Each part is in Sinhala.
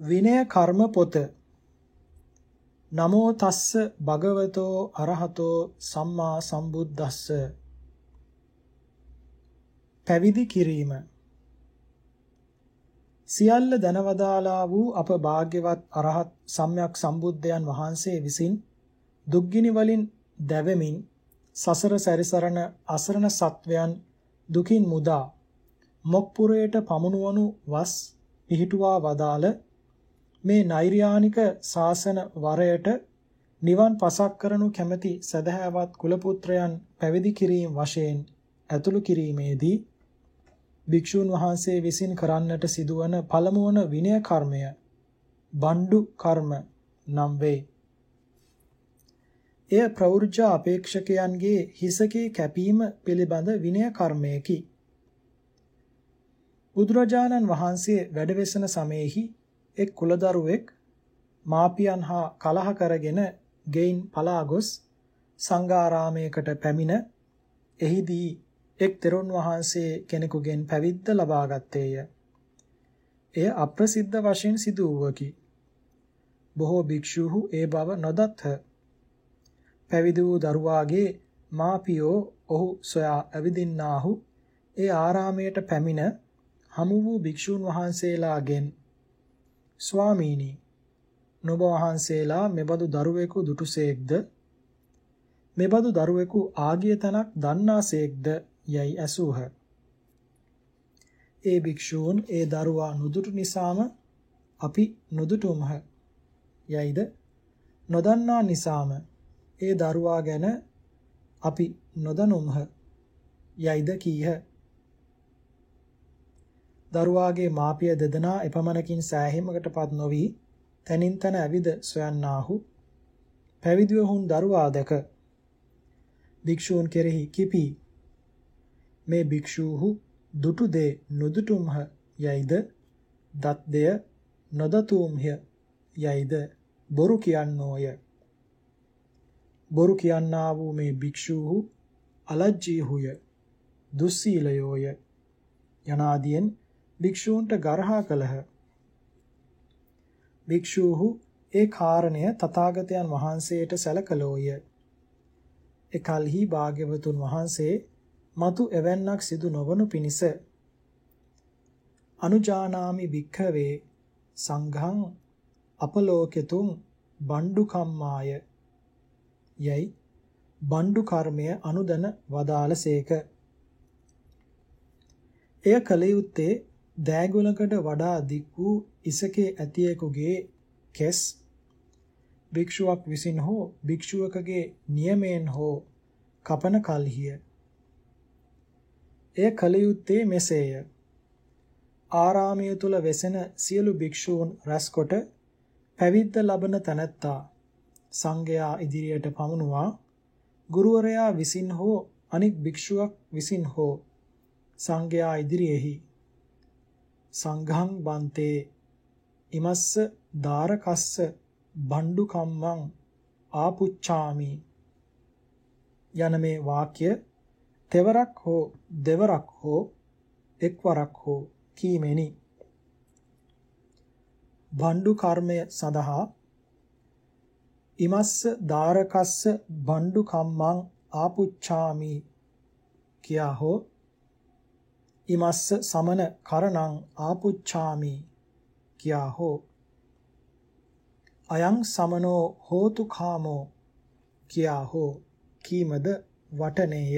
විනය කර්ම පොත. නමෝ තස්ස භගවතෝ අරහතෝ සම්මා සම්බුද්දස්ස. පැවිදි කිරීම. සියල්ල දනවදාලා වූ අප භාග්‍යවත් අරහත් සම්්‍යක් සම්බුද්ධයන් වහන්සේ විසින් දුක්ගිනි වලින් දැවෙමින් සසර සැරිසරන අසරණ සත්වයන් දුකින් මුදා මොක්පුරයට පමුණුවනු වස් පිහිටුවා වදාළ මේ නෛර්යානික ශාසන වරයට නිවන් පසක් කරනු කැමැති සදහැවත් කුලපුත්‍රයන් පැවිදි කිරීම වශයෙන් ඇතුළු කිරීමේදී භික්ෂූන් වහන්සේ විසින් කරන්නට සිදුවන පළමුවන විනය කර්මය බණ්ඩු කර්ම නම් වේ. එය ප්‍රවෘජ්ජා අපේක්ෂකයන්ගේ හිසකේ කැපීම පිළිබඳ විනය කර්මයකි. බුදුරජාණන් වහන්සේ වැඩවෙසෙන සමයේහි එක් කුලදරුවෙක් මාපියන් හා කලහ කරගෙන ගෙයින් පලා ගොස් සංඝාරාමයකට පැමිණ එහිදී එක් තෙරුන් වහන්සේ කෙනෙකුගෙන් පැවිද්ද ලබා ගත්තේය. එය අප්‍රසිද්ධ වශයෙන් සිදු වූවකි. බොහෝ භික්ෂූහු ඒ බව නොදත්හ. පැවිදි වූ දරුවාගේ මාපියෝ ඔහු සොයා ඇවිදින්නාහු ඒ ආරාමයට පැමිණ හමු වූ භික්ෂූන් වහන්සේලාගෙන් ස්වාමීනි නුඹ වහන්සේලා මෙබඳු දරුවෙකු දුටුසේක්ද? මෙබඳු දරුවෙකු ආගිය තනක් දන්නාසේක්ද? යයි ඇසූහ. ඒ භික්ෂූන් ඒ දරුවා නුදුටු නිසාම අපි නුදුටුම්හ යයිද? නොදන්නා නිසාම ඒ දරුවා ගැන අපි නොදනුම්හ යයිද කීහ? දරුවාගේ මාපිය දෙදෙනා එපමණකින් සෑහීමකටපත් නොවි තනින් තන ඇවිද සොයන්නාහු. පැවිදිව වුන් දරුවා දැක. භික්ෂූන් කෙරෙහි කිපි. මේ භික්ෂූහු දුටු දේ නොදුටුම්හ යයිද? දත් දෙය නොදතුම්හ යයිද? බොරු කියන්නෝය. බොරු කියන්නා වූ මේ භික්ෂූහු අලජ්ජීහුය දුස්සීලයෝය. යනාදීන් භික්ෂූන්ට ගරහා කළහ. භික්ෂූහු ඒ කාරණය තථාගතයන් වහන්සේට සැලකලෝය. එකල්හි භාග්‍යවතුන් වහන්සේ මතු එවන්නක් සිදු නොවනු පිණිස අනුජානාමි භික්ඛවේ සංඝං අපලෝකෙතුම් බණ්ඩු කම්මාය යයි බණ්ඩු කර්මය අනුදන වදාළසේක එය කල යුත්තේ දෑගුලකට වඩා දික් වූ ඉසකේ ඇතියෙකුගේ කෙස් භික්ෂුවක් විසින් හෝ භික්ෂුවකගේ නියමයෙන් හෝ කපන කල්හිය. එය කල යුත්තේ මෙසේය. ආරාමය තුල වෙසෙන සියලු භික්ෂූන් රැස්කොට පැවිද්ද ලබන තැනැත්තා සංඝයා ඉදිරියට පමුණුවා ගුරුවරයා විසින් හෝ අනික් භික්ෂුවක් විසින් හෝ සංඝයා ඉදිරියේහි සංඝං බන්තේ ඉමස්ස දාරකස්ස බණ්ඩු කම්මං ආපුච්චාමි යන මේ වාක්‍ය තෙවරක් හෝ දෙවරක් හෝ එක්වරක් හෝ කීමෙනි. බණ්ඩු කර්මය සඳහා ඉමස්ස දාරකස්ස බණ්ඩු කම්මං ආපුච්චාමි කියා හෝ ඉමස්ස සමන කරණං ආපුච්ඡාමි කියා හෝ අයං සමනෝ හෝතු කාමෝ කියා හෝ කීමද වටනේය.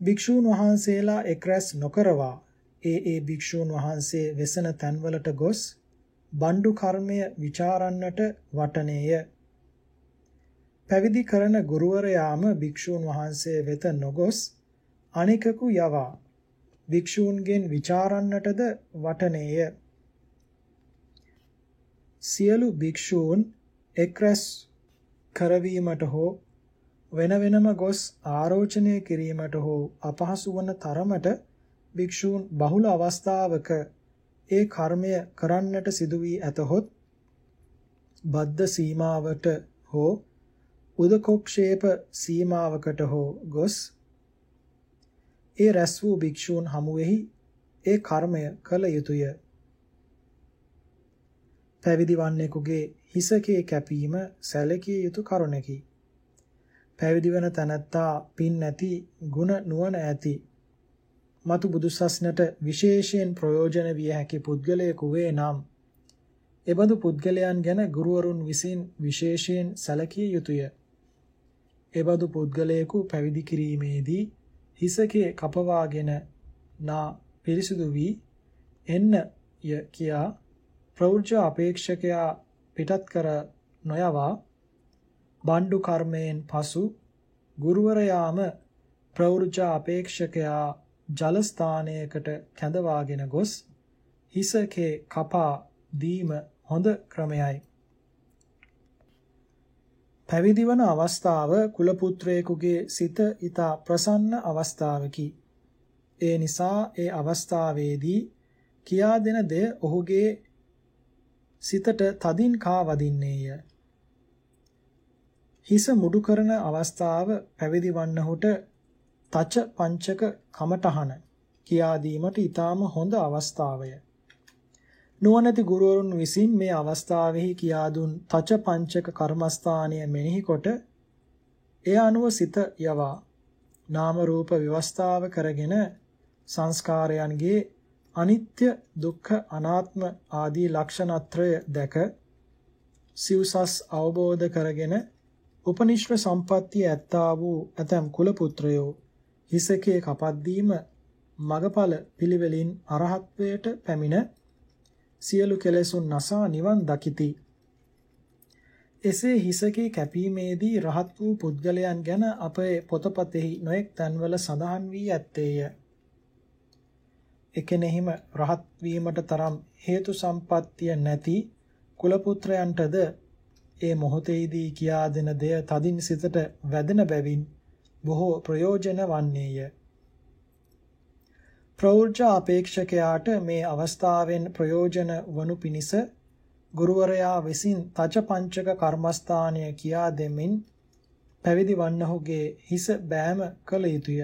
භික්ෂූන් වහන්සේලා එක්රැස් නොකරවා ඒ ඒ භික්ෂූන් වහන්සේ වෙසන තන්වලට ගොස් බණ්ඩු කර්මය ਵਿਚාරන්නට වටනේය. පැවිදි කරන ගුරුවරයාම භික්ෂූන් වහන්සේ වෙත නොගොස් අනිකකු යවා. භික්ෂූන්ගෙන් ਵਿਚාරන්නටද වටනේය. සියලු භික්ෂූන් එක්රැස් කරවීමට හෝ වෙන වෙනම ගොස් ආරෝචනය කිරීමට හෝ අපහසු වන තරමට භික්ෂූන් බහුල අවස්ථාවක ඒ කර්මය කරන්නට සිදු වී ඇතහොත් බද්ධ සීමාවට හෝ උදකොක්ෂේප සීමාවකට හෝ ගොස් ඒ රැස් වූ භික්ෂූන් හමුවෙහි ඒ කර්මය කළ යුතුය. පැවිදි වන්නෙකුගේ හිසකේ කැපීම සැලකිය යුතු කරුණකි. පැවිදි වන තැනැත්තා පින් නැති, ಗುಣ නුවණ ඇති, මතු බුදුසස්නට විශේෂයෙන් ප්‍රයෝජන විය හැකි පුද්ගලයෙකු වේ නම් එබඳු පුද්ගලයන් ගැන ගුරුවරුන් විසින් විශේෂයෙන් සැලකිය යුතුය. එබඳු පුද්ගලයෙකු පැවිදි කිරීමේදී හිසකේ කපවාගෙන නා පිරිසුදු වී එන්න ය කියා ප්‍රෞර්ජ අපේක්ෂකයා පිටත් කර නොයවා. බණ්ඩු කර්මයෙන් පසු ගුරුවරයාම ප්‍රෞර්ජ අපේක්ෂකයා ජල ස්ථානයකට කැඳවාගෙන ගොස් හිසකේ කපා දීම හොඳ ක්‍රමයයි. පැවිදි වන අවස්ථාව කුල පුත්‍රයෙකුගේ සිත ඊතා ප්‍රසන්න අවස්ථාවකි. ඒ නිසා ඒ අවස්ථාවේදී කියා දෙන දෙය ඔහුගේ සිතට තදින් කා වදින්නේය. හිස මුඩු කරන අවස්ථාව පැවිදි වන්නහුට තච පංචක කමඨහන කියා දීමට ඊටාම හොඳ අවස්ථාවය. නුවණැති ගුරුවරුන් විසින් මේ අවස්ථාවෙහි කියා දුන් තච පංචක කර්මස්ථානය මෙනෙහි කොට එය අනුව සිත යවා. නාම රූප විවස්ථාව කරගෙන සංස්කාරයන්ගේ අනිත්‍ය දුක්ඛ අනාත්ම ආදී ලක්ෂණත්‍රය දැක සිව්සස් අවබෝධ කරගෙන උපනිශ්‍ර සම්පත්තිය ඇත්තා වූ ඇතම් කුල පුත්‍රයෝ හිසකේ කපද්දීම මගඵල පිළිවෙලින් අරහත්වයට පැමිණ සියලු කෙලෙසුන් නසා නිවන් දකිති. එසේ හිසකේ කැපීමේදී රහත් වූ පුද්ගලයන් ගැන අපේ පොතපතෙහි නොඑක් තැන්වල සඳහන් වී ඇත්තේය. එකෙනෙහිම රහත් වීමට තරම් හේතු සම්පත්තිය නැති කුල පුත්‍රයන්ටද ඒ මොහොතේදී කියා දෙන දෙය තදින් සිතට වැදෙන බැවින් බොහෝ ප්‍රයෝජන වන්නේය. ප්‍රෞර්ජ අපේක්ෂකයාට මේ අවස්ථාවෙන් ප්‍රයෝජන වනු පිණිස ගුරුවරයා විසින් තච පංචක කර්මස්ථානය කියා දෙමින් පැවිදි වන්නහුගේ හිස බෑම කළ යුතුය.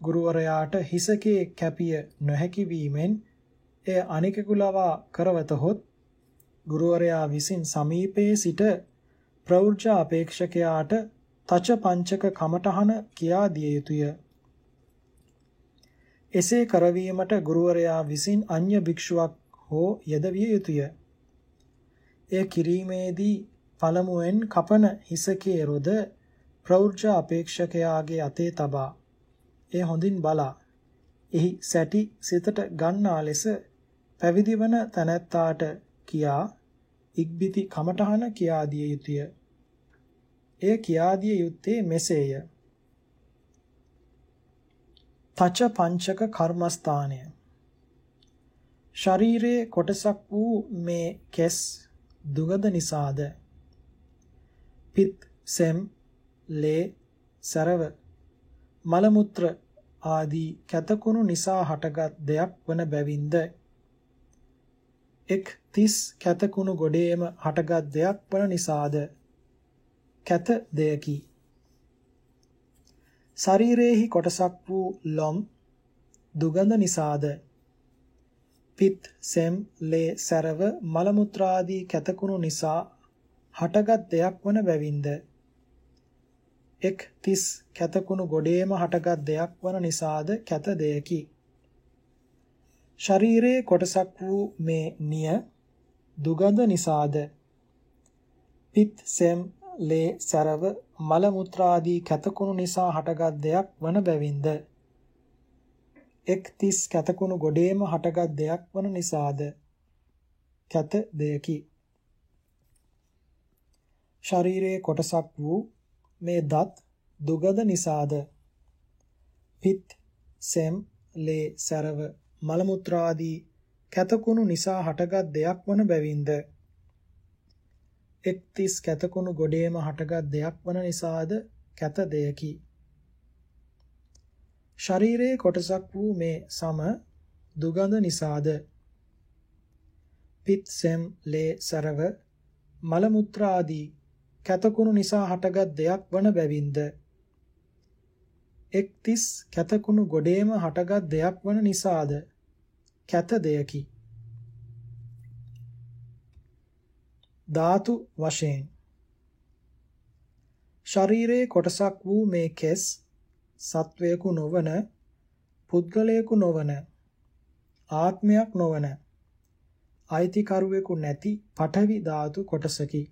ගුරුවරයාට හිසකේ කැපිය නොහැකි වීමෙන් එය අනිකෙකු ලවා කරවතහොත් ගුරුවරයා විසින් සමීපයේ සිට ප්‍රෞර්ජ අපේක්ෂකයාට තච පංචක කමඨහන කියා දිය යුතුය. එසේ කරවීමට ගුරුවරයා විසින් අන්‍ය භික්ෂුවක් හෝ යෙදවිය යුතුය. එය කිරීමේදී පළමුවෙන් කපන හිසකේ රොද ප්‍රෞර්ජ අපේක්ෂකයාගේ අතේ තබා එය හොඳින් බලා එහි සැටි සිතට ගන්නා ලෙස පැවිදි වන තැනැත්තාට කියා ඉක්බිති කමඨහන කියා දිය යුතුය. එය කියා දිය යුත්තේ මෙසේය. තච පංචක කර්මස්ථානය. ශරීරයේ කොටසක් වූ මේ කෙස් දුගද නිසාද? පිත් සෙම් ලේ සරව මල මුත්‍ර ආදී කැතකුණු නිසා හටගත් දෙයක් වන බැවින්ද? එක් තිස් කැතකුණු ගොඩේම හටගත් දෙයක් වන නිසාද? කැත දෙයකි. ශරීරයේහි කොටසක් වූ ලොම් දුගඳ නිසාද? පිත් සෙම් ලේ සරව මල මුත්‍රාදී කැතකුණු නිසා හටගත් දෙයක් වන බැවින්ද? එක් තිස් කැතකුණු ගොඩේම හටගත් දෙයක් වන නිසාද කැත දෙයකි. ශරීරයේ කොටසක් වූ මේ නිය දුගඳ නිසාද? පිත් සෙම් ලේ සරව මල මුත්‍රාදී කැතකුණු නිසා හටගත් දෙයක් වන බැවින්ද? එක් තිස් කැතකුණු ගොඩේම හටගත් දෙයක් වන නිසාද? කැත දෙයකි ශරීරයේ කොටසක් වූ මේ දත් දුගද නිසාද? පිත් සෙම් ලේ සරව මල මුත්‍රාදී කැතකුණු නිසා හටගත් දෙයක් වන බැවින්ද? එක් තිස් කැතකුණු ගොඩේම හටගත් දෙයක් වන නිසාද කැත දෙයකි. ශරීරයේ කොටසක් වූ මේ සම දුගඳ නිසාද? පිත් සෙම් ලේ සරව මල මුත්‍ර ආදී කැතකුණු නිසා හටගත් දෙයක් වන බැවින්ද? එක් තිස් කැතකුණු ගොඩේම හටගත් දෙයක් වන නිසාද කැත දෙයකි. ධාතු වශයෙන්. ශරීරයේ කොටසක් වූ මේ කෙස් සත්වයකු නොවන පුද්ගලයෙකු නොවන ආත්මයක් නොවන අයිතිකරුවෙකු නැති පඨවි ධාතු කොටසකි.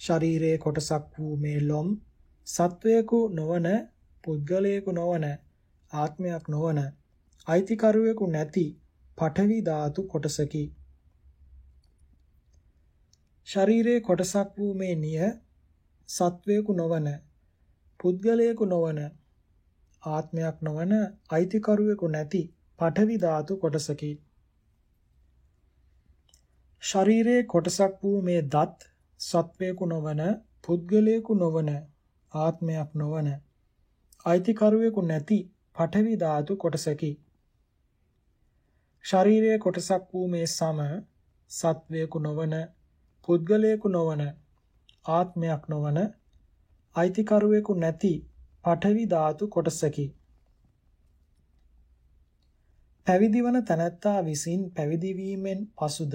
ශරීරයේ කොටසක් වූ මේ ලොම් සත්වයකු නොවන පුද්ගලයෙකු නොවන ආත්මයක් නොවන අයිතිකරුවෙකු නැති පඨවි ධාතු කොටසකි. ශරීරයේ කොටසක් වූ මේ නිය සත්වයකු නොවන පුද්ගලයෙකු නොවන ආත්මයක් නොවන අයිතිකරුවෙකු නැති පඨවි ධාතු කොටසකි. ශරීරයේ කොටසක් වූ මේ දත් සත්වයකු නොවන පුද්ගලයෙකු නොවන ආත්මයක් නොවන අයිතිකරුවෙකු නැති පඨවි ධාතු කොටසකි. ශරීරයේ කොටසක් වූ මේ සම සත්වයකු නොවන පුද්ගලයෙකු නොවන ආත්මයක් නොවන අයිතිකරුවෙකු නැති පඨවි ධාතු කොටසකි. පැවිදි වන තැනැත්තා විසින් පැවිදි වීමෙන් පසුද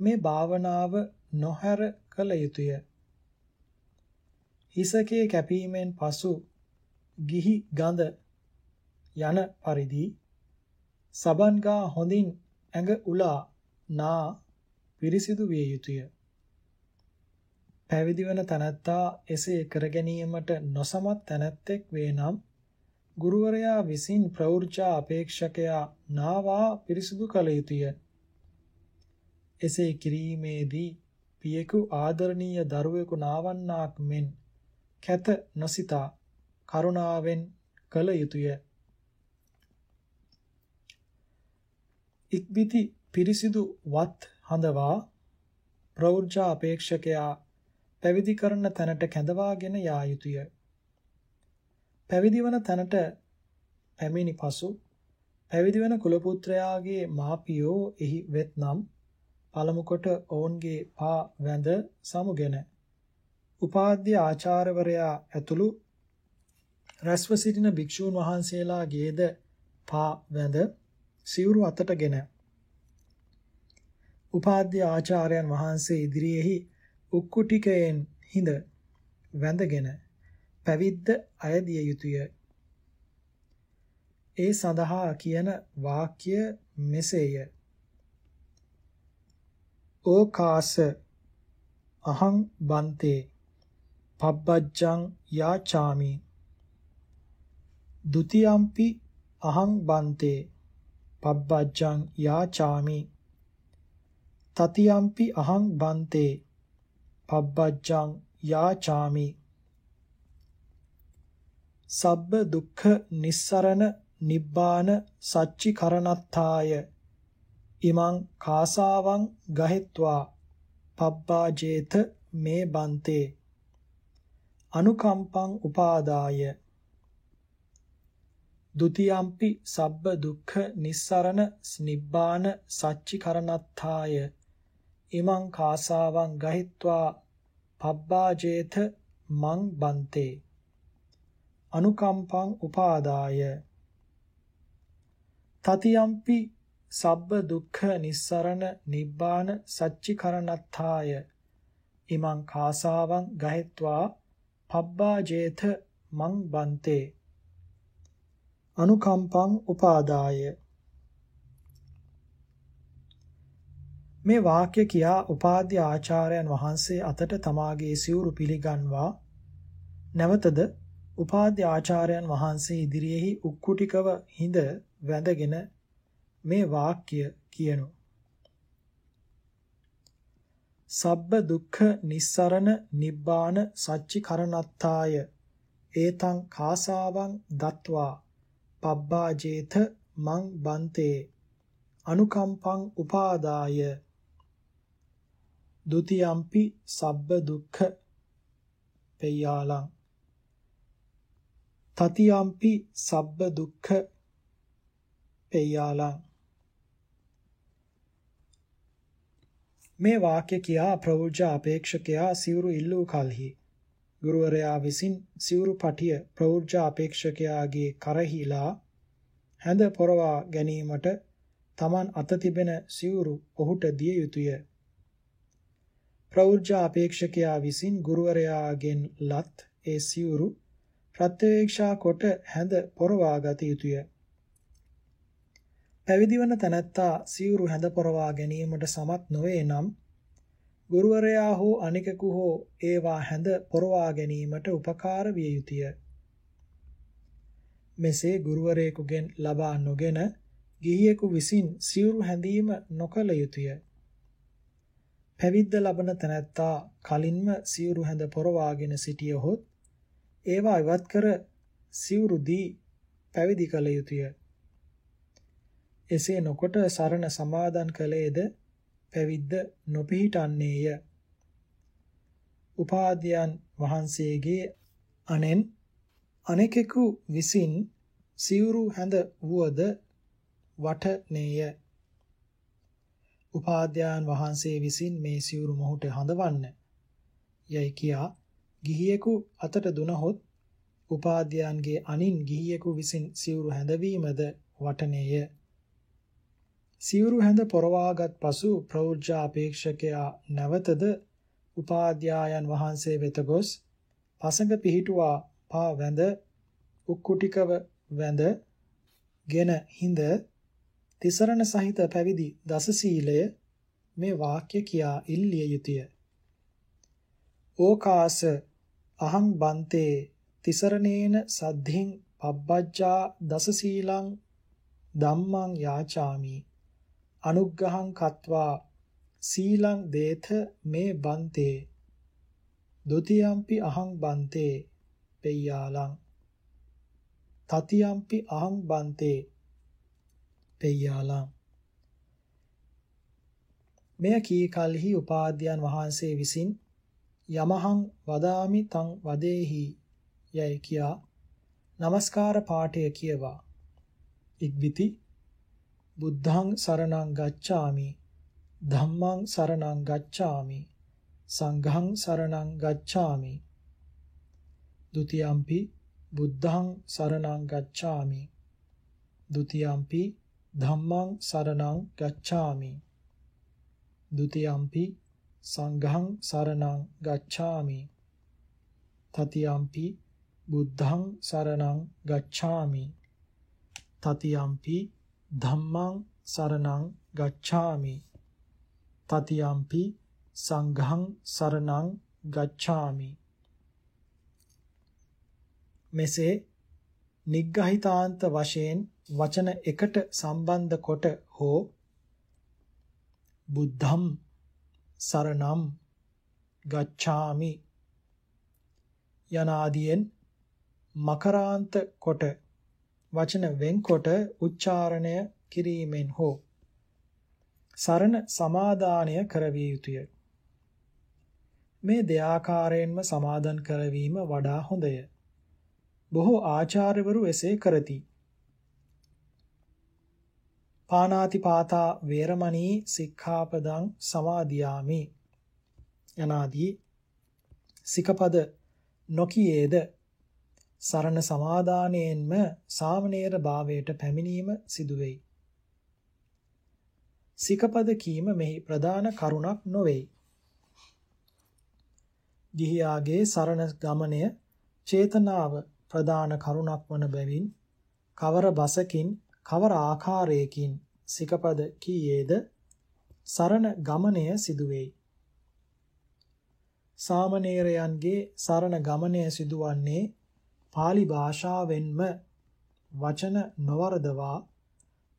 මේ භාවනාව නොහැර කළ යුතුය. හිසකේ කැපීමෙන් පසු ගිහි ගඳ යන පරිදි සබන්ගා හොඳින් ඇඟ උලා නා පිරිසිදු විය යුතුය. පැවිදි වන තනත්තා එසේ කර ගැනීමට නොසමත් තැනැත්තෙක් වේ නම් ගුරුවරයා විසින් ප්‍රවෘජා අපේක්ෂකයා නාවා පිරිසිදු කළ යුතුය. එසේ කිරීමේදී පියෙකු ආදරණීය දරුවෙකු නාවන්නාක් මෙන් කැත නොසිතා කරුණාවෙන් කළ යුතුය. ඉක්බිති පිරිසිදු වත් හඳවා ප්‍රවෘජා අපේක්ෂකයා පැවිදි කරන තැනට කැඳවාගෙන යා යුතුය. පැවිදි වන තැනට පැමිණි පසු පැවිදි වන කුල පුත්‍රයාගේ මාපියෝ එහි වෙත්නම් පළමු කොට ඔවුන්ගේ පා වැඳ සමුගෙන උපාධ්‍ය ආචාර්යවරයා ඇතුළු රැස්ව සිටින භික්ෂූන් වහන්සේලාගේද පා වැඳ සිවුරු අතටගෙන උපාධ්‍ය ආචාර්යයන් වහන්සේ ඉදිරියේහි උක්කුටිකයෙන් හිඳ වැඳගෙන පැවිද්ද අයදිය යුතුය. ඒ සඳහා කියන වාක්‍ය මෙසේය. ඕකාස අහං බන්තේ පබ්බජ්ජං යාචාමි ဒ ුතියම්පි අහං බන්තේ පබ්බජ්ජං යාචාමි තතියම්පි අහං බන්තේ පබ්බජ්ජං යාචාමි. සබ්බ දුක්ඛ නිස්සරණ නිබ්බාන සච්චි කරණත්තාය ඉමං කාසාවං ගහෙත්වා. පබ්බාජේත මේ බන්තේ. අනුකම්පං උපාදාය. ဒ ුතියම්පි සබ්බ දුක්ඛ නිස්සරණ නිබ්බාන සච්චි කරණත්තාය ඉමං කාසාවං ගහිත්වා පබ්බාජේත මං බන්තේ. අනුකම්පං උපාදාය. තතියම්පි සබ්බ දුක්ඛ නිස්සරණ නිබ්බාන සච්චිකරණත්ථාය. ඉමං කාසාවං ගහෙත්වා පබ්බාජේත මං බන්තේ. අනුකම්පං උපාදාය. මේ වාක්‍ය කියා උපාධ්‍ය ආචාර්යයන් වහන්සේ අතට තමාගේ සිවුරු පිළිගන්වා. නැවතද උපාධ්‍ය ආචාර්යයන් වහන්සේ ඉදිරියේහි උක්කුටිකව හිඳ වැඳගෙන මේ වාක්‍ය කියනු. සබ්බ දුක්ඛ නිස්සරණ නිබ්බාන සච්චි කරණත්තාය ඒතං කාසාවං දත්වා. පබ්බාජේත මං බන්තේ. අනුකම්පං උපාදාය. ဒ ුතියම්පි සබ්බ දුක්ඛ පෙය්‍යාලං. තතියම්පි සබ්බ දුක්ඛ පෙය්‍යාලං. මේ වාක්‍ය කියා ප්‍රවෘජ අපේක්ෂකයා සිවුරු ඉල්ලූ කලෙහි. ගුරුවරයා විසින් සිවුරු පටිය ප්‍රෞර්ජා අපේක්ෂකයාගේ කරහිලා හැඳ පොරවා ගැනීමට Taman අත තිබෙන සිවුරු ඔහුට දිය යුතුය. ප්‍රෞර්ජා අපේක්ෂකයා විසින් ගුරුවරයාගෙන් ලත් ඒ සිවුරු ප්‍රත්‍යවේක්ෂා කොට හැඳ පොරවා ගත යුතුය. පැවිදි වන තැනැත්තා සිවුරු හැඳ පොරවා ගැනීමට සමත් නොවේ නම් ගුරුවරයා හෝ අනිකෙකු හෝ ඒවා හැඳ පොරවා ගැනීමට උපකාර විය යුතුය. මෙසේ ගුරුවරයෙකුගෙන් ලබා නොගෙන ගිහියෙකු විසින් සිවුරු හැඳීම නොකළ යුතුය. පැවිද්ද ලබන තැනැත්තා කලින්ම සිවුරු හැඳ පොරවාගෙන සිටියහොත් ඒවා ඉවත් කර සිවුරු දී පැවිදි කළ යුතුය. එසේ නොකොට සරණ සමාදන් කළේද පැවිද්ද නොපිහිටන්නේය. උපාධ්‍යයන් වහන්සේගේ අනෙන් අනෙකෙකු විසින් සිවුරු හැඳ වුවද වටනේය. උපාධ්‍යයන් වහන්සේ විසින් මේ සිවුරු මොහුට හඳවන්න යයි කියා ගිහියෙකු අතට දුනහොත් උපාධ්‍යයන්ගේ අනින් ගිහියෙකු විසින් සිවුරු හැඳවීමද වටනේය. සිවුරු හැඳ පොරවාගත් පසු ප්‍රෞර්ජා අපේක්ෂකයා නැවතද උපාධ්‍යායන් වහන්සේ වෙත ගොස් පසඟ පිහිටුවා පා වැඳ උක්කුටිකව වැඳ ගෙන හිඳ තිසරණ සහිත පැවිදි දස සීලය මේ වාක්‍ය කියා ඉල්ලිය යුතුය. ඕකාස අහං බන්තේ තිසරණේන සද්ධින් පබ්බජ්ජා දස සීලං ධම්මං යාචාමි. අනුග්‍රහං කତ୍වා සීලං දේත මේ බන්තේ. ဒ ුතියම්පි අහං බන්තේ පෙය්‍යාලං. තතියම්පි අහං බන්තේ පෙය්‍යාලා. මෙය කී කලෙහි උපාධ්‍යයන් වහන්සේ විසින් යමහං වදාමි තං වදේහි යයි කියා নমස්කාර පාඨය කියවා. ඉක්බිති බුද්ධං සරණං ගච්ඡාමි ධම්මං සරණං ගච්ඡාමි සංඝං සරණං ගච්ඡාමි. ဒ ුතියම්පි බුද්ධං සරණං ගච්ඡාමි. ဒ ුතියම්පි ධම්මං සරණං ගච්ඡාමි. ဒ ුතියම්පි සංඝං සරණං ගච්ඡාමි. තතියම්පි බුද්ධං සරණං ගච්ඡාමි. තතියම්පි ධම්මං සරණං ගච්ඡාමි. තතියම්පි සංඝං සරණං ගච්ඡාමි. මෙසේ නිග්ගහිතාන්ත වශයෙන් වචන එකට සම්බන්ධ කොට හෝ බුද්ධම් සරණම් ගච්ඡාමි යනාදීන් මකරාන්ත කොට වචන වෙන්කොට උච්චාරණය කිරීමෙන් හෝ සරණ සමාදානය කරවිය යුතුය. මේ දෙආකාරයෙන්ම සමාදන් කරවීම වඩා හොඳය. බොහෝ ආචාර්යවරු එසේ කරති. පානාතිපාතා වේරමණී සික්ඛාපදං සමාදියාමි යනාදී සිකපද නොකියේද සරණ සමාදානයෙන්ම සාමණේර භාවයට පැමිණීම සිදු වෙයි. සිකපද කීම මෙහි ප්‍රධාන කරුණක් නොවේ. ගිහියාගේ සරණ ගමනය චේතනාව ප්‍රධාන කරුණක් වන බැවින් කවර බසකින් කවර ආකාරයකින් සිකපද කීයේද සරණ ගමනය සිදු වෙයි. සාමණේරයන්ගේ සරණ ගමනය සිදුවන්නේ pāli භාෂාවෙන්ම වචන නොවරදවා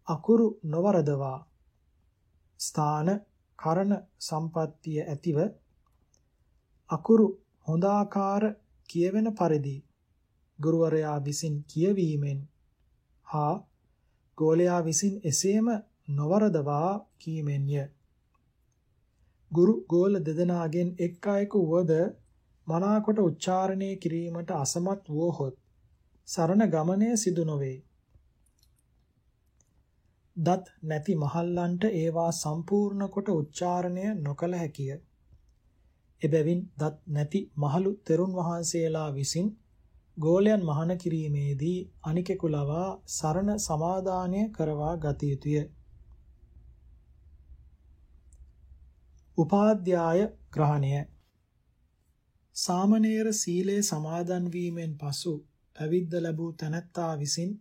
අකුරු නොවරදවා ස්ථාන කරණ සම්පත්තිය ඇතිව අකුරු හොඳාකාර කියවෙන පරිදි ගුරුවරයා විසින් කියවීමෙන් හා ගෝලයා විසින් එසේම නොවරදවා කීමෙන්ය ගුරු ගෝල දෙදෙනාගෙන් එක් අයෙකු වද මනාකොට උච්චාරණය කිරීමට අසමත් වුවහොත් සරණ ගමනය සිදු නොවේ. දත් නැති මහල්ලන්ට ඒවා සම්පූර්ණ කොට උච්චාරණය නොකළ හැකිය. එබැවින් දත් නැති මහලු තෙරුන් වහන්සේලා විසින් ගෝලයන් මහාන කිරීමේදී අනිකෙකු ලවා සරණ සමාදානය කරවා ගත යුතුය. උපාධ්‍යාය ග්‍රහණය සාමණේර සීලේ සමාදන් වීමෙන් පසු පැවිද්ද ලැබූ තැනැත්තා විසින්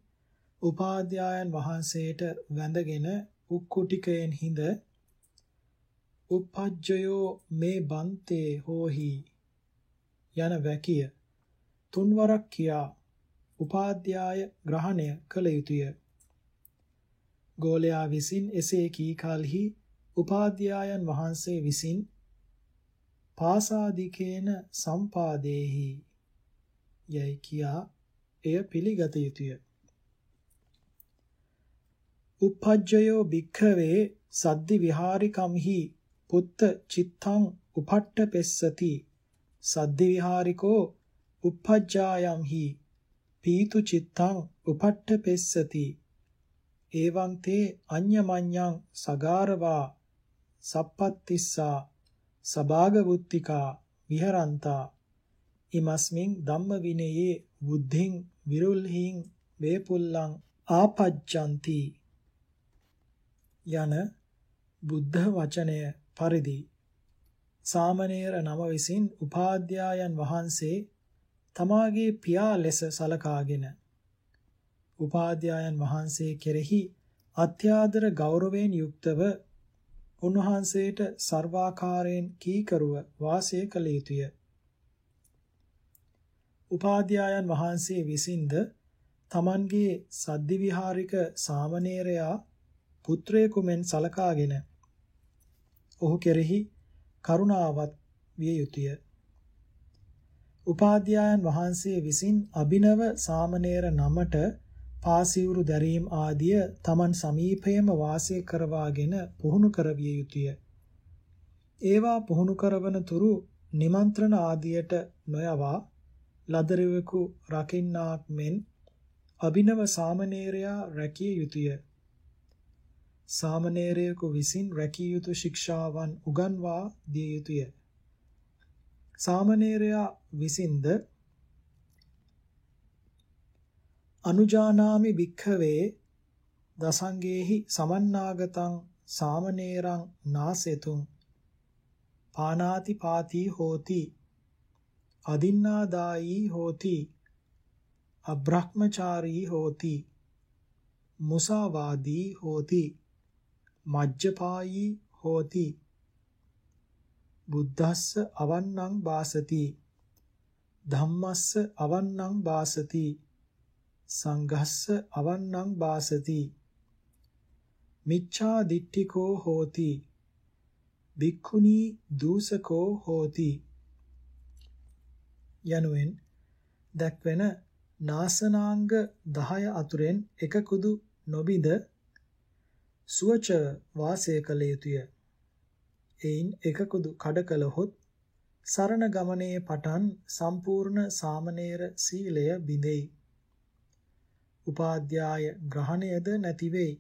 උපාධ්‍යායන් වහන්සේට වැඳගෙන උක්කුටිකයෙන් හිඳ uppajjayo මේ බන්තේ හෝහි යන වැකිය තුන්වරක් කියා උපාධ්‍යාය ග්‍රහණය කළ යුතුය. ගෝලයා විසින් එසේ කී කලෙහි උපාධ්‍යායන් වහන්සේ විසින් පාසාදිකේන සම්පාදේහි යයි කියා එය පිළිගත යුතුය. uppajjayo bhikkave සද්දි විහාරිකම්හි පුත්ත චිත්තං උපට්ඨ පෙස්සති සද්දි විහාරිකෝ uppajjayam hi පීතු චිත්තං උපට්ඨ පෙස්සති. එවං තේ අඤ්ඤමඤ්ඤං සගාරවා සප්පත්තිස්සා සභාග වුත්තිකා විහරන්තා. ඉමස්මින් ධම්ම විනයේ බුද්ධින් විරුල්හින් වේපුල්ලං ආපජ්ජಂತಿ. යන බුද්ධ වචනය පරිදි. සාමණේර නම විසින් උපාධ්‍යායන් වහන්සේ තමාගේ පියා ලෙස සලකාගෙන උපාධ්‍යායන් වහන්සේ කෙරෙහි අත්‍යාදර ගෞරවයෙන් යුක්තව උන්වහන්සේට ਸਰවාකාරයෙන් කීකරුව වාසය කළ යුතුය. උපාධ්‍යායන් වහන්සේ විසින්ද තමන්ගේ සද්දි විහාරික සාමණේරයා පුත්‍රයෙකු මෙන් සලකාගෙන ඔහු කෙරෙහි කරුණාවත් විය යුතුය. උපාධ්‍යායන් වහන්සේ විසින් අභිනව සාමණේර නමට පාසිවුරු දැරීම ආදිය Taman සමීපයේම වාසය කරවාගෙන පුහුණු කරවිය යුතුය. ඒවා පුහුණු කරවන තුරු නිමන්ත්‍රණ ආදියට නොයවා ලදරුවෙකු රකින්නාක් මෙන් අභිනව සාමණේරයා රැකිය යුතුය. සාමණේරයෙකු විසින් රැකිය යුතු ශික්ෂාවන් උගන්වා දිය යුතුය. සාමණේරයා විසින්ද අනුජානාමි භික්ඛවේ දසංගේහි සමන්නාගතං සාමණේරං නාසෙතුං පානාති පාති හෝති අදින්නාදායි හෝති අබ්‍රහ්මචාරී හෝති මුසාවාදී හෝති මජ්ජපායී හෝති බුද්දස්ස අවන්නං වාසති. ධම්මස්ස අවන්නං වාසති. සංඝස්ස අවන්නං වාසති. මිච්ඡා දිට්ඨිකෝ හෝති. භික්ඛුනී දූසකෝ හෝති. යනුවෙන් දැක්වෙන නාසනාංග 10 අතුරෙන් එකකුදු නොබිඳ සුවච වාසය කළ යුතුය. එයින් එකකුදු කඩ කළහොත් සරණ ගමනේ පටන් සම්පූර්ණ සාමණේර සීලය බිඳෙයි. උපාධ්‍යාය ග්‍රහණයද නැති වෙයි.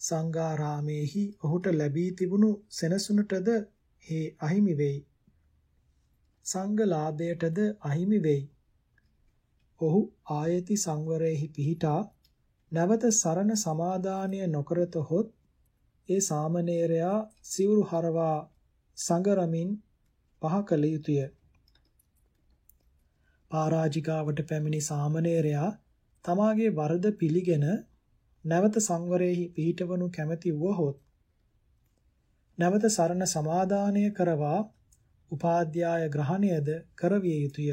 සංඝාරාමේහි ඔහුට ලැබී තිබුණු සෙනසුනටද හේ අහිමි වෙයි. සංඝ ලාභයටද අහිමි වෙයි. ඔහු ආයති සංවරයෙහි පිහිටා නැවත සරණ සමාදානය නොකරතහොත් ඒ සාමණේරයා සිවුරු හරවා සංගරමින් පහ කළ යුතුය. පරාජිකාවට පැමිණි සාමණේරයා තමාගේ වරද පිළිගෙන නැවත සංවරයෙහි පිහිටවනු කැමැති වුවහොත් නැවත සරණ සමාදානය කරවා උපාධ්‍යාය ග්‍රහණයද කරවිය යුතුය.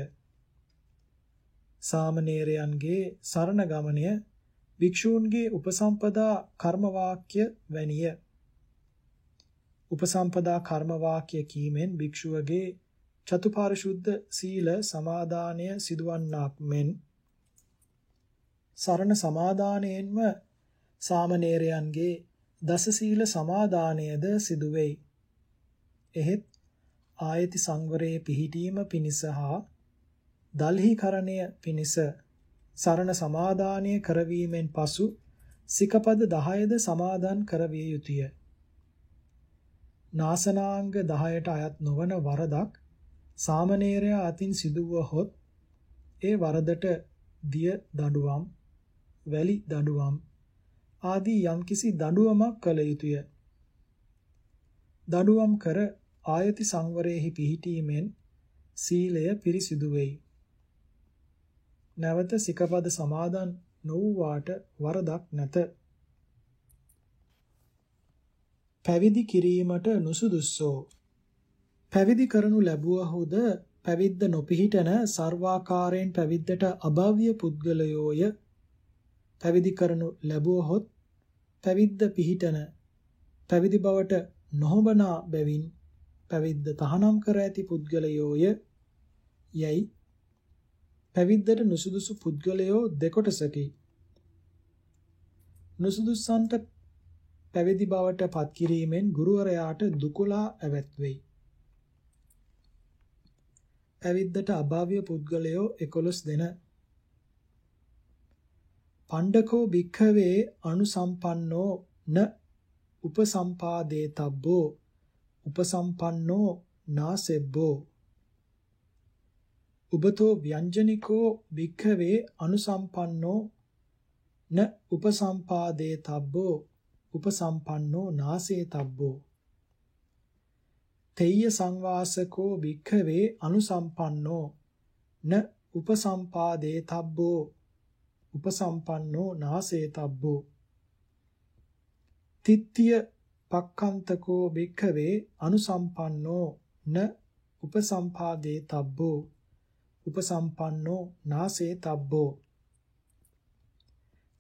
සාමණේරයන්ගේ සරණ ගමනය භික්ෂූන්ගේ උපසම්පදා කර්ම වාක්‍ය වැනිය. උපසම්පදා කර්ම වාක්‍ය කීමෙන් භික්ෂුවගේ චතුපාරිශුද්ධ සීල සමාදානය සිදුවන්නාක් මෙන් සරණ සමාදානයෙන්ම සාමණේරයන්ගේ දස සීල සමාදානයද සිදුවේයි. එහෙත් ආයති සංවරයේ පිහිටීම පිණිස හා දල්හිකරණය පිණිස සරණ සමාදානය කරවීමෙන් පසු සිකපද 10ද සමාදන් කරවිය යුතුය. නාසනාංග 10ට අයත් නොවන වරදක් සාමණේරයා අතින් සිදුවහොත් ඒ වරදට දිය දඬුවම් වැලි දඬුවම් ආදී යම්කිසි දඬුවමක් කළ යුතුය. දඬුවම් කර ආයති සංවරයේහි පිහිටීමෙන් සීලය පිරිසිදු වෙයි. නැවත සිකපද සමාදන් නොවුවාට වරදක් නැත. පැවිදි කිරීමට නුසුදුස්සෝ. පැවිදි කරනු ලැබුවහුද පැවිද්ද නොපිහිටන සර්වාකාරයෙන් පැවිද්දට අභාව්‍ය පුද්ගලයෝය. පැවිදි කරනු ලැබුවහොත් පැවිද්ද පිහිටන පැවිදි බවට නොහොබනා බැවින් පැවිද්ද තහනම් කර ඇති පුද්ගලයෝය. යයි පැවිද්දට නුසුදුසු පුද්ගලයෝ දෙකොටසකි. නුසුදුසන්ට පැවිදි බවට පත් කිරීමෙන් ගුරුවරයාට දුකලා ඇවැත් වෙයි. පැවිද්දට අභාව්‍ය පුද්ගලයෝ 11 දෙන පණ්ඩකෝ භික්ඛවේ අනුසම්පන්නෝ න උපසම්පාදේතබ්බෝ උපසම්පන්නෝ නාසෙබ්බෝ උබතෝ ව්‍යංජනිකෝ භික්ඛවේ අනුසම්පන්නෝ න උපසම්පාදේතබ්බෝ උපසම්පන්නෝ නාසේ තබ්බෝ තෙය්‍ය සංවාසකෝ භික්ඛවේ අනුසම්පන්නෝ න උපසම්පාදේ තබ්බෝ උපසම්පන්නෝ නාසේ තබ්බෝ තිත්‍ය පක්ඛන්තකෝ භික්ඛවේ අනුසම්පන්නෝ න උපසම්පාදේ තබ්බෝ උපසම්පන්නෝ නාසේ තබ්බෝ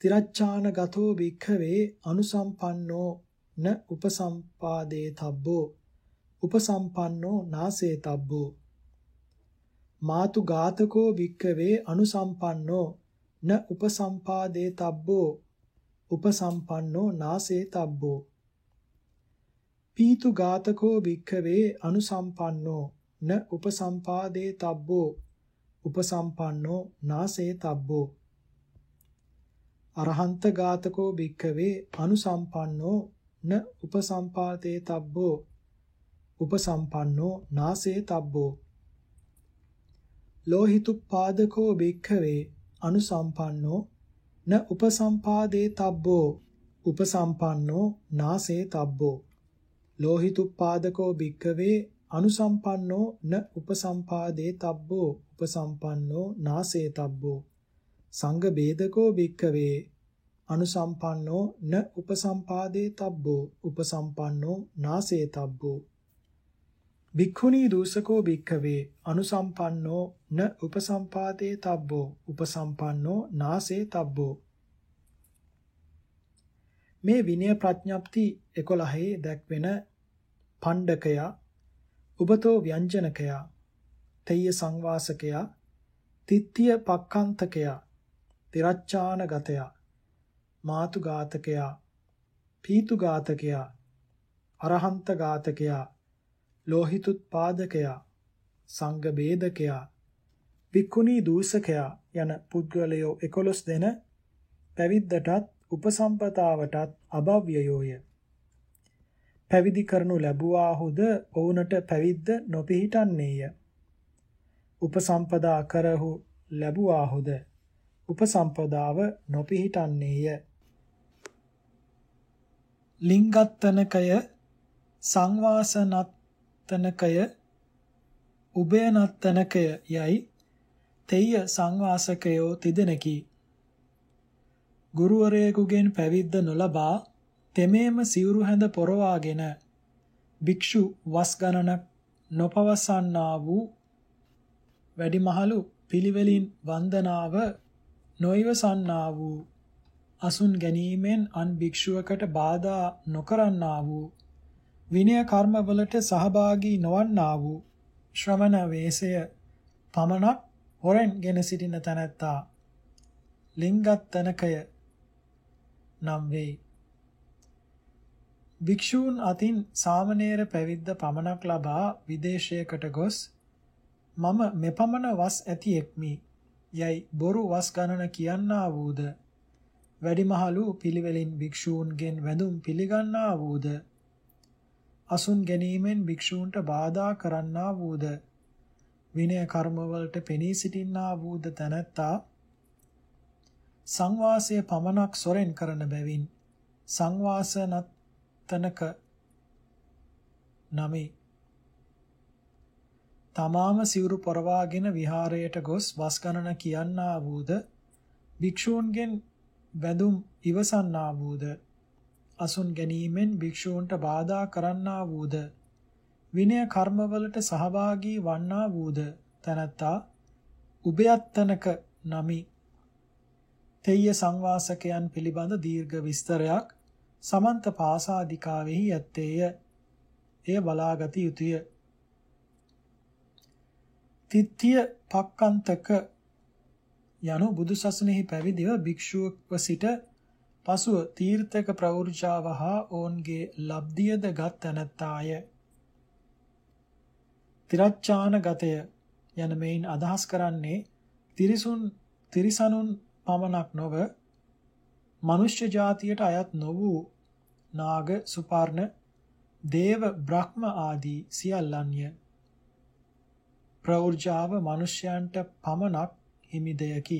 තිරච්ඡාන ගතෝ භික්ඛවේ අනුසම්පන්නෝ න උපසම්පාදේ තබ්බෝ. උපසම්පන්නෝ නාසේ තබ්බෝ. මාතු ඝාතකෝ භික්ඛවේ අනුසම්පන්නෝ න උපසම්පාදේ තබ්බෝ. උපසම්පන්නෝ නාසේ තබ්බෝ. පීතු ඝාතකෝ භික්ඛවේ අනුසම්පන්නෝ න උපසම්පාදේ තබ්බෝ. උපසම්පන්නෝ නාසේ තබ්බෝ. අරහන්ත ඝාතකෝ භික්ඛවේ අනුසම්පන්නෝ න උපසම්පාතේ තබ්බෝ උපසම්පන්නෝ නාසේ තබ්බෝ ලෝහිතුප්පාදකෝ භික්ඛවේ අනුසම්පන්නෝ න උපසම්පාදේ තබ්බෝ උපසම්පන්නෝ නාසේ තබ්බෝ ලෝහිතුප්පාදකෝ භික්ඛවේ අනුසම්පන්නෝ න උපසම්පාදේ තබ්බෝ උපසම්පන්නෝ නාසේ තබ්බෝ සංඝ බේදකෝ භික්කවේ අනුසම්පන්නෝ න උපසම්පාදේ තබ්බෝ උපසම්පන්නෝ නාසේ තබ්බෝ. භික්ඛුනී දූසකෝ භික්ඛවේ අනුසම්පන්නෝ න උපසම්පාදේ තබ්බෝ උපසම්පන්නෝ නාසේ තබ්බෝ. මේ විනය ප්‍රඥප්ති 11 දැක්වෙන පණ්ඩකයා උබතෝ ව්‍යංජනකයා තෙය්‍ය සංවාසකයා තිත්‍ය පක්ඛන්තකයා තිරච්ඡාන ගතයා මාතු ඝාතකයා පීතු ඝාතකයා අරහන්ත ඝාතකයා ලෝහිතුත් පාදකයා සංඝ බේදකයා වික්කුණී දූසකයා යන පුද්ගලයෝ 11 දෙන පැවිද්දටත් උපසම්පතාවටත් අභව්‍යයෝය. පැවිදි කරනු ලැබුවාහුද ඔවුනට පැවිද්ද නොපිහිටන්නේය. උපසම්පදා කරහු ලැබුවාහුද? උපසම්පදාව නොපිහිටන්නේය. ලිංගත්තනකය සංවාසනත්තනකය උභයනත්තනකය යයි තෙය්‍ය සංවාසකයෝ තිදෙනකි. ගුරුවරයෙකුගෙන් පැවිද්ද නොලබා තෙමේම සිවුරු හැඳ පොරවාගෙන භික්ෂු වස් ගණනක් නොපවසන්නා වූ වැඩිමහලු පිළිවෙලින් වන්දනාව නොයිවසන්නා වූ අසුන් ගැනීමෙන් අන් භික්ෂුවකට බාධා නොකරන්නා වූ විනය කර්මවලට සහභාගී නොවන්නා වූ ශ්‍රමණ වේශය පමණක් හොරෙන් ගෙන සිටින තැනැත්තා ලිංගත්තනකය නම් වෙයි. භික්ෂූන් අතින් සාමණේර පැවිද්ද පමණක් ලබා විදේශයකට ගොස් මම මෙපමණ වස් ඇති එක්මි යයි බොරු වස් ගණන කියන්නා වූද? වැඩිමහලු පිළිවෙලින් භික්ෂූන්ගෙන් වැඳුම් පිළිගන්නා වූද? අසුන් ගැනීමෙන් භික්ෂූන්ට බාධා කරන්නා වූද? විනය කර්මවලට පෙනී සිටින්නා වූද තැනැත්තා? සංවාසය පමණක් සොරෙන් කරන බැවින් සංවාසනතනක නමි. තමාම සිවුරු පොරවාගෙන විහාරයට ගොස් වස් ගණන කියන්නා වූද? භික්ෂූන්ගෙන් වැඳුම් ඉවසන්නා වූද? අසුන් ගැනීමෙන් භික්ෂූන්ට බාධා කරන්නා වූද? විනය කර්මවලට සහභාගී වන්නා වූද? තනත්තා උභයත්තනක නමි. තෙය්‍ය සංවාසකයන් පිළිබඳ දීර්ඝ විස්තරයක් සමන්ත පාසාදිකාවෙහි ඇත්තේය. එය බලාගත යුතුය. තිත්‍ය පක්කන්තක යනු බුදුසසුනේහි පැවිදිව භික්ෂුවක්ව සිට පසුව තීර්ථක ප්‍රවෘජාව හා ඔවුන්ගේ ලබ්ධියද ගත් තැනැත්තාය. තිරච්ඡාන ගතය යන මෙයින් අදහස් කරන්නේ තිරිසුන් තිරිසනුන් පමණක් නොව මනුෂ්‍ය ජාතියට අයත් නො වූ නාග සුපර්ණ දේව බ්‍රහ්ම ආදී සියල්ලන්ය. ප්‍රවෘජාව මනුෂ්‍යයන්ට පමණක් හිමි දෙයකි.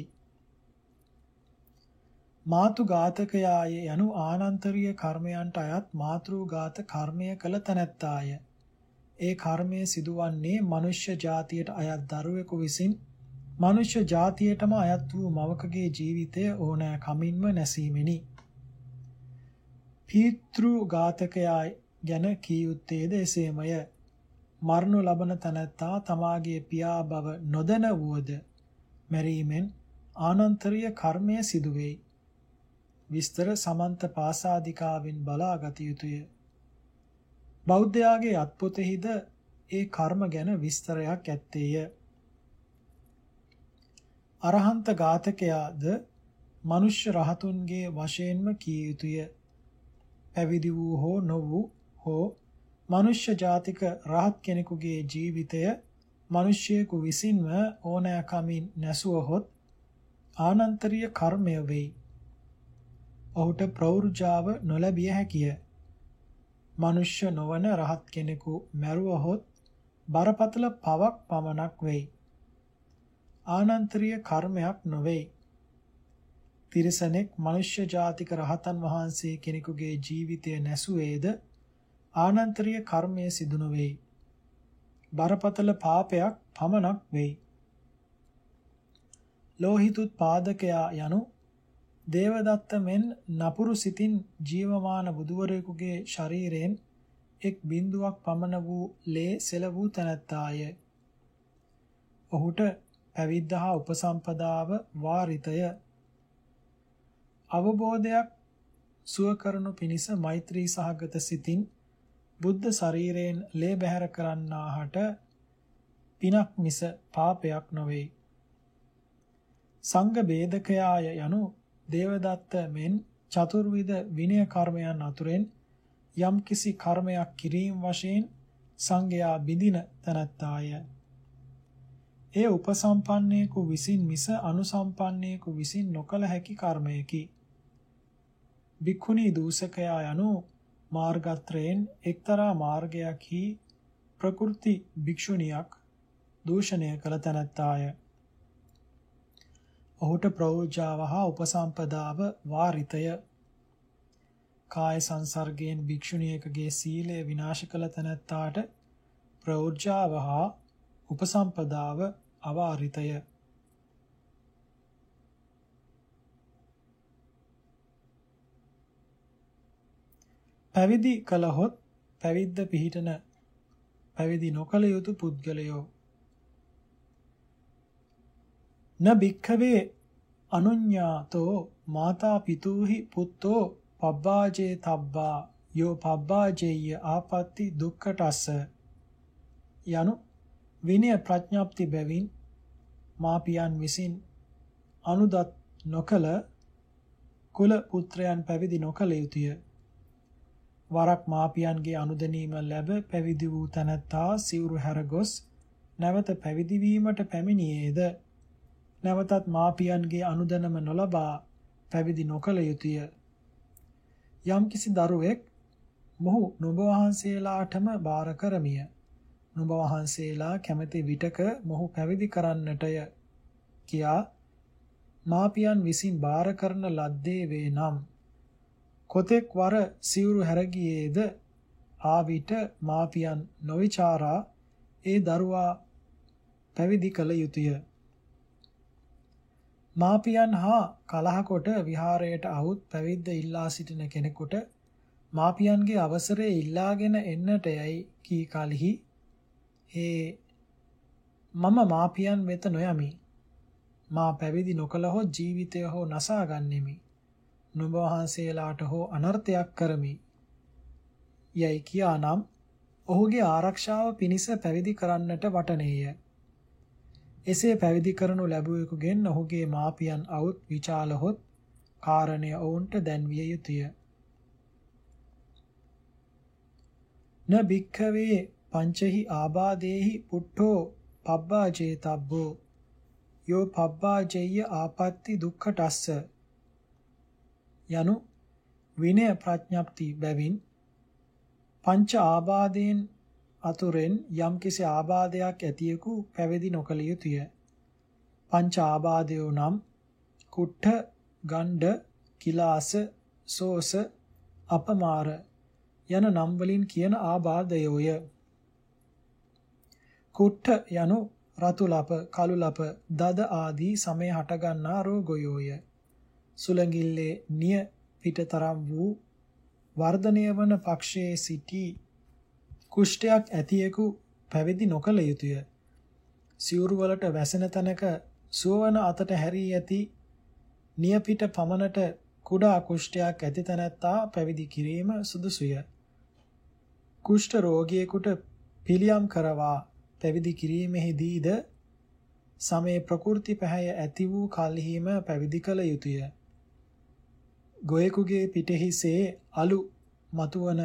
මාතු ඝාතකයාය යනු ආනන්තරීය කර්මයන්ට අයත් මාතෘඝාත කර්මය කළ තැනැත්තාය. ඒ කර්මය සිදුවන්නේ මනුෂ්‍ය ජාතියට අයත් දරුවෙකු විසින් මනුෂ්‍ය ජාතියටම අයත් වූ මවකගේ ජීවිතය ඕනෑ කමින්ම නැසීමෙනි. පීතෘ ඝාතකයා ගැන කීයුත්තේද එසේමය. මරණු ලබන තැනැත්තා තමාගේ පියා බව නොදැන වුවද මැරීමෙන් ආනන්තරීය කර්මය සිදු වෙයි. විස්තර සමන්ත පාසාදිකාවෙන් බලාගත යුතුය. බෞද්ධයාගේ අත්පොතෙහිද ඒ කර්ම ගැන විස්තරයක් ඇත්තේය. අරහන්ත ඝාතකයාද මනුෂ්‍ය රහතුන්ගේ වශයෙන්ම කිය යුතුය. පැවිදි වූ හෝ නො වූ හෝ මනුෂ්‍ය ජාතික රහත් කෙනෙකුගේ ජීවිතය මිනිසියෙකු විසින්ම ඕනෑකමින් නැසුවහොත් ආනන්තරීය කර්මය වෙයි. ඔහුට ප්‍රෞර්ජාව නොලැබිය හැකිය. මනුෂ්‍ය නොවන රහත් කෙනෙකු මැරුවහොත් බරපතල පවක් පමණක් වෙයි. ආනන්තරීය කර්මයක් නොවේ. තිරිසනෙක් මනුෂ්‍ය ජාතික රහතන් වහන්සේ කෙනෙකුගේ ජීවිතය නැසුවේද ආනන්තරීය කර්මය සිදු නොවේ. බරපතල පාපයක් පමණක් වෙයි. ලෝහිතුත් පාදකයා යනු දේවදත්ත මෙන් නපුරු සිතින් ජීවමාන බුදුවරයෙකුගේ ශරීරයෙන් එක් බිඳුවක් පමණ වූ ලේ සෙල වූ තැනැත්තාය. ඔහුට පැවිද්ද හා උපසම්පදාව වාරිතය. අවබෝධයක් සුව කරනු පිණිස මෛත්‍රී සහගත සිතින් බුද්ධ ශරීරයෙන් ලේ බැහැර කරන්නාහට පිනක් මිස පාපයක් නොවේ. සංඝ බේදකයාය යනු දේවදත්ත මෙන් චතුර්විධ විනය කර්මයන් අතුරෙන් යම් කිසි කර්මයක් කිරීම වශයෙන් සංඝයා බිඳින තනත්තාය. එය උපසම්පන්නේකු විසින් මිස අනුසම්පන්නේකු විසින් නොකල හැකි කර්මයකි. භික්ඛුනී දූසකයා යනු මාර්ගත්‍රයෙන් එක්තරා මාර්ගයක්හි ප්‍රකෘති භික්ෂුණියක් දූෂණය කළ තැනැත්තාය. ඔහුට ප්‍රෞජාව හා උපසම්පදාව වාරිතය. කාය සංසර්ගයෙන් භික්ෂුණියකගේ සීලය විනාශ කළ තැනැත්තාට ප්‍රෞජාව හා උපසම්පදාව අවාරිතය. පැවිදි කළහොත් පැවිද්ද පිහිටන පැවිදි නොකළ යුතු පුද්ගලයෝ න භික්ඛවේ අනුඤ්ඤාතෝ මාතා පිතූහි පුත්තෝ පබ්බාජේ තබ්බා යෝ පබ්බාජේය ආපත්‍ති දුක්ඛටස්ස යනු විනය ප්‍රඥාප්ති බැවින් මාපියන් විසින් අනුදත් නොකල කුල පුත්‍රයන් පැවිදි නොකල යුතුය. වරක් මාපියන්ගේ අනුදැනීම ලැබ පැවිදි වූ තැනැත්තා සිවුරු හැර ගොස් නැවත පැවිදි වීමට පැමිණියේද නැවතත් මාපියන්ගේ අනුදැනම නොලබා පැවිදි නොකළ යුතුය යම්කිසි දරුවෙක් මොහු නුඹ වහන්සේලාටම බාර කරමිය. නුඹ වහන්සේලා කැමැති විටක මොහු පැවිදි කරන්නටය කියා මාපියන් විසින් බාර කරන ලද්දේ වේ නම් කොතෙක් වර සිවුරු හැරගියේද ආවිට මාපියන් නොවිචාරා ඒ දරුවා පැවිදි කළ යුතුය. මාපියන් හා කලහ කොට විහාරයට આવුත් පැවිද්ද ඉල්ලා සිටින කෙනෙකුට මාපියන්ගේ අවසරය ඉල්ලාගෙන එන්නට යයි කී කලෙහි ඒ මම මාපියන් වෙත නොයමි. මා පැවිදි නොකළහොත් ජීවිතය හෝ නසා ගන්නෙමි. නුඹ වහන්සේලාට හෝ අනර්ථයක් කරමි. යයි කියානම් ඔහුගේ ආරක්ෂාව පිණිස පැවිදි කරන්නට වටනේය. එසේ පැවිදි කරනු ලැබුවෙකුගෙන් ඔහුගේ මාපියන් අවුත් විචාලහොත් කාරණය ඔවුන්ට දැන්විය යුතුය. න භික්ඛවේ පංචහි ආබාදේහි පුට්ඨෝ පබ්බාජේතබ්බෝ යෝ පබ්බාජෙය්‍ය ආපත්‍ති දුක්ඛටස්ස යනු විනය ප්‍රඥප්ති බැවින් පංච ආබාධයෙන් අතුරෙන් යම්කිසි ආබාධයක් ඇතියෙකු පැවිදි නොකළ යුතුය. පංච ආබාධයෝ නම් කුට්ඨ, ගණ්ඩ, කිලාස, සෝස, අපමාර යන නම් වලින් කියන ආබාධයෝය. කුට්ඨ යනු රතු ලප, කළු ලප, දද ආදී සමය හටගන්නා රෝගයෝය. සුලඟිල්ලේ නිය පිටතරම් වූ වර්ධනය වන පක්ෂයේ සිටි කුෂ්ඨයක් ඇතියෙකු පැවිදි නොකළ යුතුය. සිවුරු වලට වැසෙන තැනක සුවවන අතට හැරී ඇති නියපිට පමණට කුඩා කුෂ්ඨයක් ඇති තැනැත්තා පැවිදි කිරීම සුදුසුය. කුෂ්ඨ රෝගියෙකුට පිළියම් කරවා පැවිදි කිරීමෙහිදීද සමේ ප්‍රකෘති පැහැය ඇති වූ කල්හිම පැවිදි කළ යුතුය. ගොයෙකුගේ පිටෙහිසේ අලු මතුවන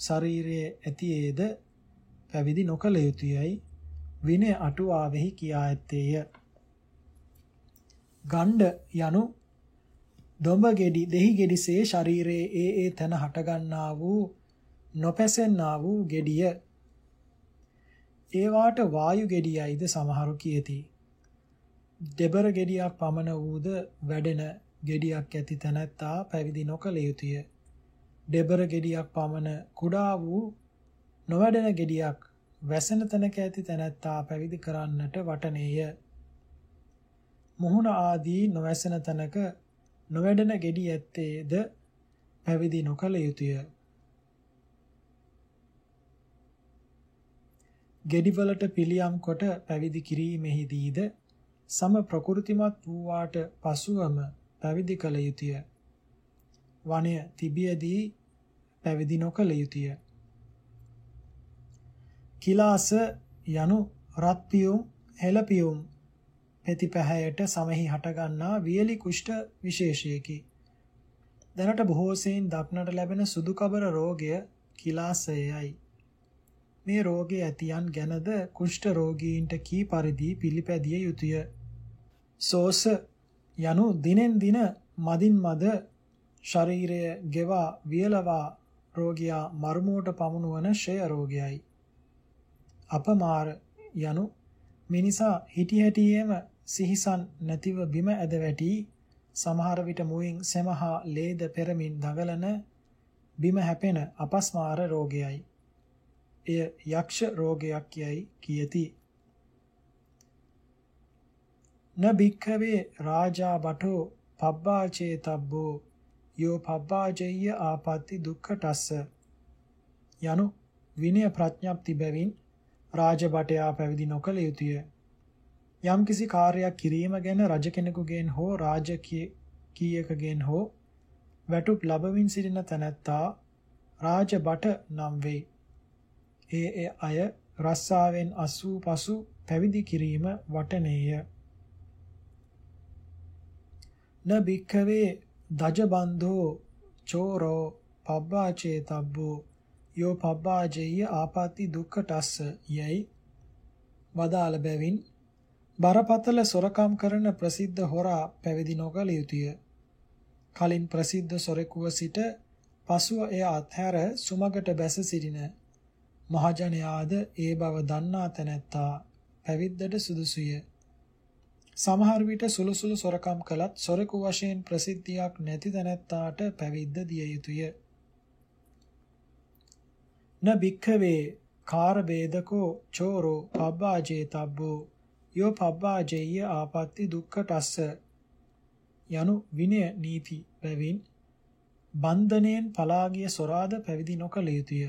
ශරීරයේ ඇතියේද පැවිදි නොකළ යුතුයයි විනය අටුවාවෙහි කියා ඇත්තේය. ගණ්ඩ යනු දොඹ ගෙඩි දෙහි ගෙඩිසේ ශරීරයේ ඒ ඒ තන හටගන්නා වූ නොපැසෙන්නා වූ ගෙඩිය. ඒවාට වායු ගෙඩියයිද සමහරු කියති. දෙබර ගෙඩියක් පමණ වූද වැඩෙන ගෙඩියක් ඇති තැනැත්තා පැවිදි නොකළ යුතුය. දෙබර ගෙඩියක් පමණ කුඩා වූ නොවැඩෙන ගෙඩියක් වැසෙන තැනක ඇති තැනැත්තා පැවිදි කරන්නට වටනේය. මුහුණ ආදී නොවැසෙන තැනක නොවැඩෙන ගෙඩි ඇත්තේද පැවිදි නොකළ යුතුය. ගෙඩිවලට පිළියම් කොට පැවිදි කිරීමෙහිදීද සම ප්‍රකෘතිමත් වූවාට පසුවම පැවිදි කළ යුතුය. වනය තිබියදී පැවිදි නොකළ යුතුය. කිලාස යනු රත් පියුම් හෙළ පියුම් පෙතිපැහැයට සමෙහි හටගන්නා වියලි කුෂ්ඨ විශේෂයකි. දැනට බොහෝ සෙයින් දක්නට ලැබෙන සුදු කබර රෝගය කිලාසයයි. මේ රෝගයේ ඇතියන් ගැනද කුෂ්ඨ රෝගීන්ට කී පරිදි පිළිපැදිය යුතුය. සෝස යනු දිනෙන් දින මදින් මද ශරීරය ගෙවා වියලවා රෝගියා මර්මෝට පමුණුවන ෂය රෝගයයි. අපමාර යනු මිනිසා හිටි හැටියේම සිහිසන් නැතිව බිම ඇද වැටි සමහර විට මුවින් සෙමහා ලේද පෙරමින් දඟලන බිම හැපෙන අපස්මාර රෝගයයි. එය යක්ෂ රෝගයක් යයි කියති. න භික්ඛවේ රාජා බටෝ පබ්බාචේ තබ්බෝ යෝ පබ්බාජෙය්‍ය ආපatti දුක්ඛටස්ස. යනු විනය ප්‍රඥප්ති බැවින් රාජබටයා පැවිදි නොකළ යුතුය. යම් කිසි කාර්යයක් කිරීම ගැන රජ කෙනෙකුගෙන් හෝ රාජකීයකගෙන් හෝ වැටුප් ලැබමින් සිටින තැනැත්තා රාජබට නම් වේ ඒ ඒ අය රස්සාවෙන් අසූ පසු පැවිදි කිරීම වටනේය. න භික්ඛවේ දජබන්ධෝ චෝරෝ පබ්බාචේ තබ්බෝ යෝ පබ්බාජෙය්‍ය ආපatti දුක්ඛටස්ස යයි වදාළ බැවින් බරපතල සොරකම් කරන ප්‍රසිද්ධ හොරා පැවිදි නොකළ යුතුය. කලින් ප්‍රසිද්ධ සොරෙකුව සිට පසුව එය අත්හැර සුමගට බැස සිටින මහජනයාද ඒ බව දන්නා තැනැත්තා පැවිද්දට සුදුසුය. සමහර විට සුළු සුළු සොරකම් කළත් සොරකු වශයෙන් ප්‍රසිද්ධියක් නැති තැනැත්තාට පැවිද්ද දිය යුතුය. න භික්ඛවේ කාර වේදකෝ චෝරෝ පබ්බාජේ තබ්බෝ යෝ පබ්බාජේය ආපත්‍ති දුක්ඛටස්ස යනු විනය නීති බැවින් බන්ධනයෙන් පලාගිය සොරාද පැවිදි නොකළ යුතුය.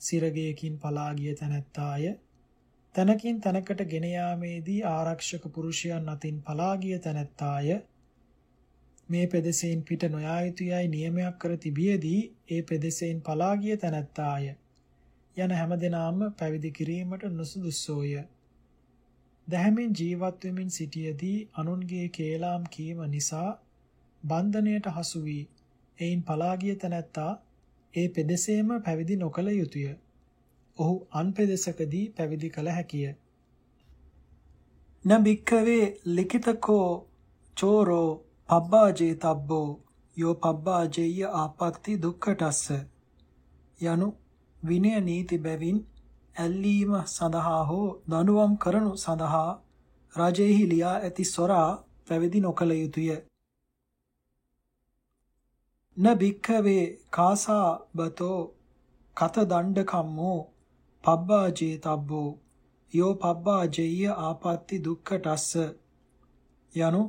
සිරගයකින් පලාගිය තැනැත්තාය තැනකින් තැනකට ගෙන යාමේදී ආරක්ෂක පුරුෂයන් අතින් පලාගිය තැනැත්තාය මේ පෙදෙසෙන් පිට නොයා යුතුයයි නියමයක් කර තිබියදී ඒ පෙදෙසෙන් පලාගිය තැනැත්තාය යන හැමදෙනාම පැවිදි කිරීමට නුසුදුස්සෝය. දැහැමින් ජීවත් වෙමින් සිටියදී අනුන්ගේ කේලාම් කීම නිසා බන්ධණයට හසු වී එයින් පලාගිය තැනැත්තා ඒ පෙදෙසේම පැවිදි නොකළ යුතුය. ඔහු අන් පෙදෙසකදී පැවිදි කළ හැකිය. න බික්කවේ ලිඛිතකෝ චෝරෝ පබ්බාජේ තබ්බෝ යෝ පබ්බාජේය ආපත්‍ති දුක්ඛටස්ස යනු විනය නීති බැවින් ඇල්ලීම සඳහා හෝ දඬුවම් කරනු සඳහා රජෙහි ලියා ඇති සොරා පැවිදි නොකළ යුතුය. න භික්ඛවේ කාසා බතෝ කත දණ්ඩ කම්මෝ පබ්බාජේ තබ්බෝ යෝ පබ්බාජේය ආපත්‍ති දුක්ඛටස්ස යනු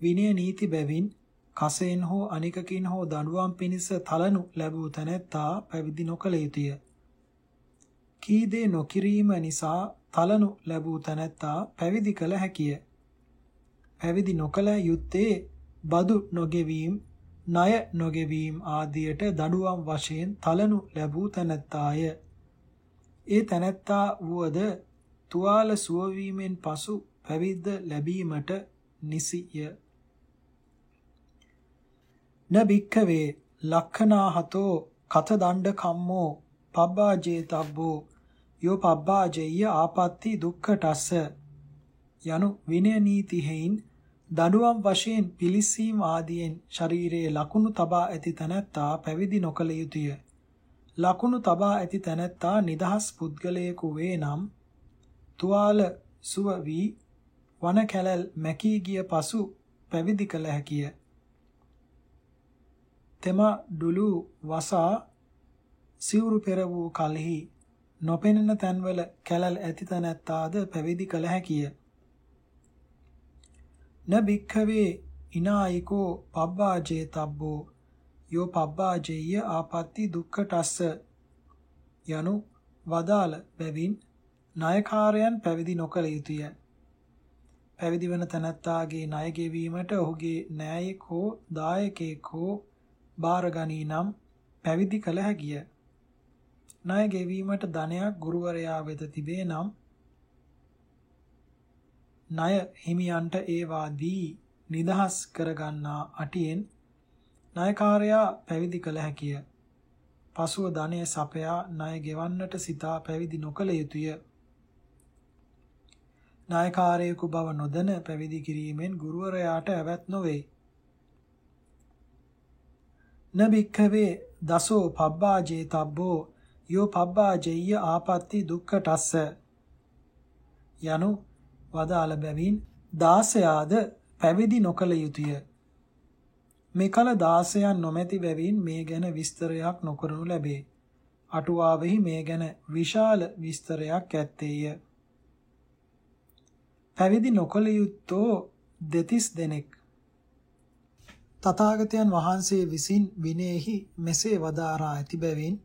විනය නීති බැවින් කසෙන් හෝ අනිකකින් හෝ දඬුවම් පිණිස තලනු ලැබූ තැනැත්තා පැවිදි නොකළ යුතුය. කී දේ නොකිරීම නිසා තලනු ලැබූ තැනැත්තා පැවිදි කළ හැකිය. පැවිදි නොකළ යුත්තේ බදු නොගෙවීම, ණය නොගෙවීම ආදියට දඬුවම් වශයෙන් තලනු ලැබූ තැනැත්තාය. ඒ තැනැත්තා වුවද තුවාල සුවවීමෙන් පසු පැවිද්ද ලැබීමට නිසිය. න බික්කවේ ලක්ඛනාහතෝ කත දණ්ඩ කම්මෝ පබ්බාජේ තබ්බෝ යෝ පබ්බාජේය ආපත්‍ති දුක්ඛටස්ස යනු විනය නීති හේයින් දඩුවම් වශයෙන් පිලිසීම් ආදියෙන් ශරීරයේ ලකුණු තබා ඇති තැනැත්තා පැවිදි නොකළ යුතුය. ලකුණු තබා ඇති තැනැත්තා නිදහස් පුද්ගලයෙකු වේ නම් තුවාල සුව වී වන කැලල් මැකී ගිය පසු පැවිදි කළ හැකිය. තෙම ඩුලු වසා සිවුරු පෙර වූ කලෙහි නොපෙනෙන තැන්වල කැලල් ඇති තැනැත්තාද පැවිදි කළ හැකිය. න බික්ඛවේ ඉනායිකෝ පබ්බාජේ තබ්බෝ යෝ පබ්බාජේය ආපත්‍ති දුක්ඛටස්ස යනු වදාළ බැවින් ණයකාරයන් පැවිදි නොකළ යුතුය. පැවිදි වන තැනැත්තාගේ ණය ගෙවීමට ඔහුගේ නෑයෙක් හෝ දායකයෙක් හෝ බාරගනී නම් පැවිදි කළ හැකිය. ණය ගෙවීමට ධනයක් ගුරුවරයා වෙත තිබේ නම් ණය හිමියන්ට ඒවා දී නිදහස් කරගන්නා අටියෙන් ණයකාරයා පැවිදි කළ හැකිය. පසුව ධනය සපයා ණය ගෙවන්නට සිතා පැවිදි නොකළ යුතුය. ණයකාරයෙකු බව නොදැන පැවිදි කිරීමෙන් ගුරුවරයාට ඇවැත් නොවේ. න බික්ඛවේ දසෝ පබ්බාජේ තබ්බෝ යෝ පබ්බාජෙය්‍ය ආපත්‍ති දුක්ඛටස්ස යනු වදාළ බැවින් 16ාද පැවිදි නොකළ යුතුය. මෙකල 16න් නොමැති බැවින් මේ ගැන විස්තරයක් නොකරනු ලැබේ. අටුවාවෙහි මේ ගැන විශාල විස්තරයක් ඇත්තේය. පැවිදි නොකළ යුත්තෝ දෙතිස් දෙනෙක් තථාගතයන් වහන්සේ විසින් විනයෙහි මෙසේ වදාරා ඇති බැවින්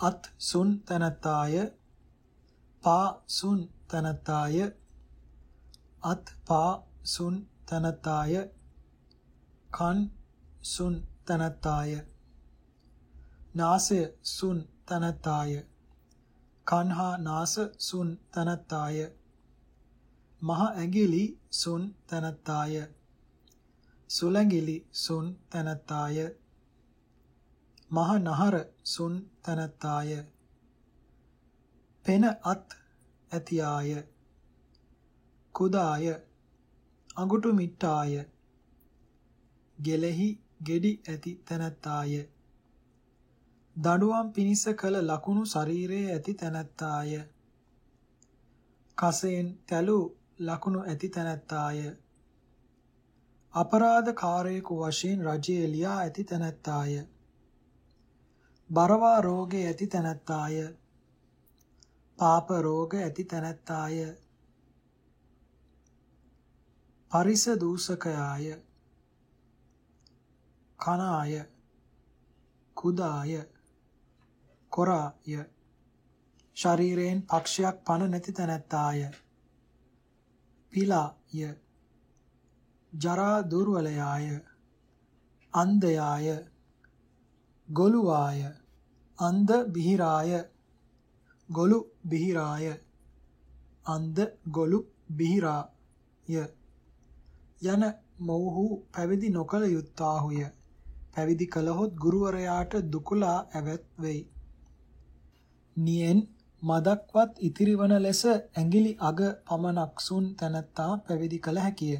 අත් සුන් තනතාය පා සුන් තනතාය අත් පා සුන් තනතාය කන් සුන් තනතාය නාසය සුන් තනතාය කන්හා නාස සුන් තනතාය මහ ඇඟිලි සුන් තනතාය සුලඟිලි සුන් තනත්තාය. මහ නහර සුන් තනත්තාය. පෙන අත් ඇතියාය. කුදාය. අඟුටු මිට්ටාය. ගෙලෙහි ගෙඩි ඇති තැනැත්තාය. දඬුවම් පිනිස කළ ලකුණු ශරීරයේ ඇති තැනැත්තාය. කසෙන් තැලු ලකුණු ඇති තැනැත්තාය. අපරාධකාරයෙකු වශයෙන් රජයේ ලියා ඇති තැනැත්තාය. බරවා රෝගයේ ඇති තැනැත්තාය. පාප රෝග ඇති තැනැත්තාය. පරිස දූෂකයාය. කනාය. කුදාය. කොරාය. ශරීරයෙන් පක්ෂයක් පණ නැති තැනැත්තාය. පිලාය. ජරා දුර්වලයාය. අන්ධයාය. ගොළුවාය. අන්ධ බිහිරාය. ගොළු බිහිරාය. අන්ධ ගොළු බිහිරාය. යන මොවුහු පැවිදි නොකළ යුත්තාහුය. පැවිදි කළහොත් ගුරුවරයාට දුකලා ඇවත් වෙයි. නියෙන් මදක්වත් ඉතිරිවන ලෙස ඇඟිලි අග පමණක් සුන් තැනැත්තා පැවිදි කළ හැකිය.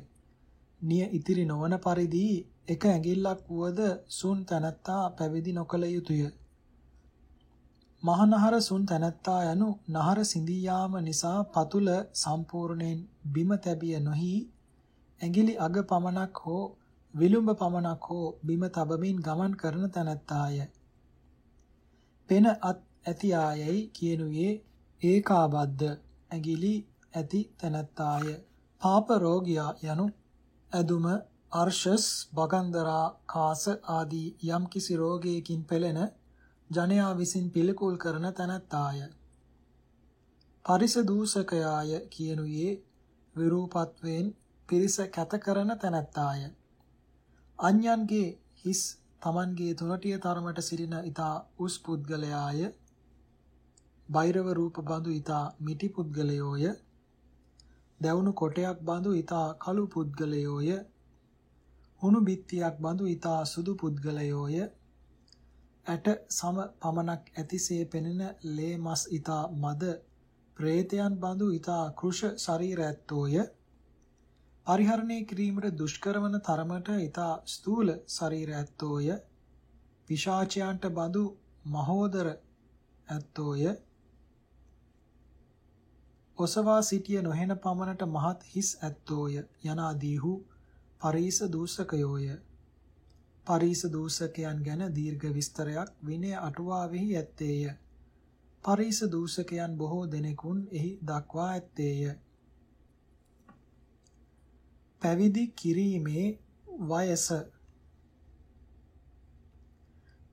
නිය ඉතිරි නොවන පරිදි එක ඇඟිල්ලක් වුවද සුන් තැනැත්තා පැවිදි නොකළ යුතුය. මහනහර සුන් තැනැත්තා යනු නහර සිඳී යාම නිසා පතුල සම්පූර්ණයෙන් බිම තැබිය නොහි ඇඟිලි අග පමණක් හෝ විලුඹ පමණක් හෝ බිම තබමින් ගමන් කරන තැනැත්තාය. පෙන අත් ඇති ආයයි කියනුයේ ඒකාබද්ධ ඇඟිලි ඇති තැනැත්තාය. පාප රෝගියා යනු ඇදුම අර්ශස් බගන්දරා කාස ආදී යම් කිසි රෝගයකින් පෙළෙන ජනයා විසින් පිළිකුල් කරන තැනැත්තාය. පරිස දූෂකයාය කියනුයේ විරූපත්වයෙන් පිරිස කැත කරන තැනැත්තාය. අන්‍යන්ගේ හිස් Tamanගේ තුනටිය තරමට සිටින ඊතා උස් පුද්ගලයාය. බෛරව රූප බඳු ඊතා මිටි පුද්ගලයෝය. දැවුණු කොටයක් බඳු ඊතා කළු පුද්ගලයෝය. හුණු බිත්තියක් බඳු ඊතා සුදු පුද්ගලයෝය. ඇට සම පමණක් ඇතිසේ පෙනෙන ලේ මස් ඊතා මද ප්‍රේතයන් බඳු ඊතා කෘෂ ශරීර ඇත්තෝය. පරිහරණය කිරීමට දුෂ්කර වන තරමට ඊතා ස්ථූල ශරීර ඇත්තෝය. පිශාචයන්ට බඳු මහෝදර ඇත්තෝය. ඔසවා සිටිය නොහෙන පමණට මහත් හිස් ඇත්තෝය. යනාදීහු පරීස දූෂකයෝය. පරීස දූෂකයන් ගැන දීර්ඝ විස්තරයක් විනය අටුවාවෙහි ඇත්තේය. පරීස දූෂකයන් බොහෝ දෙනෙකුන් එහි දක්වා ඇත්තේය. පැවිදි කිරීමේ වයස.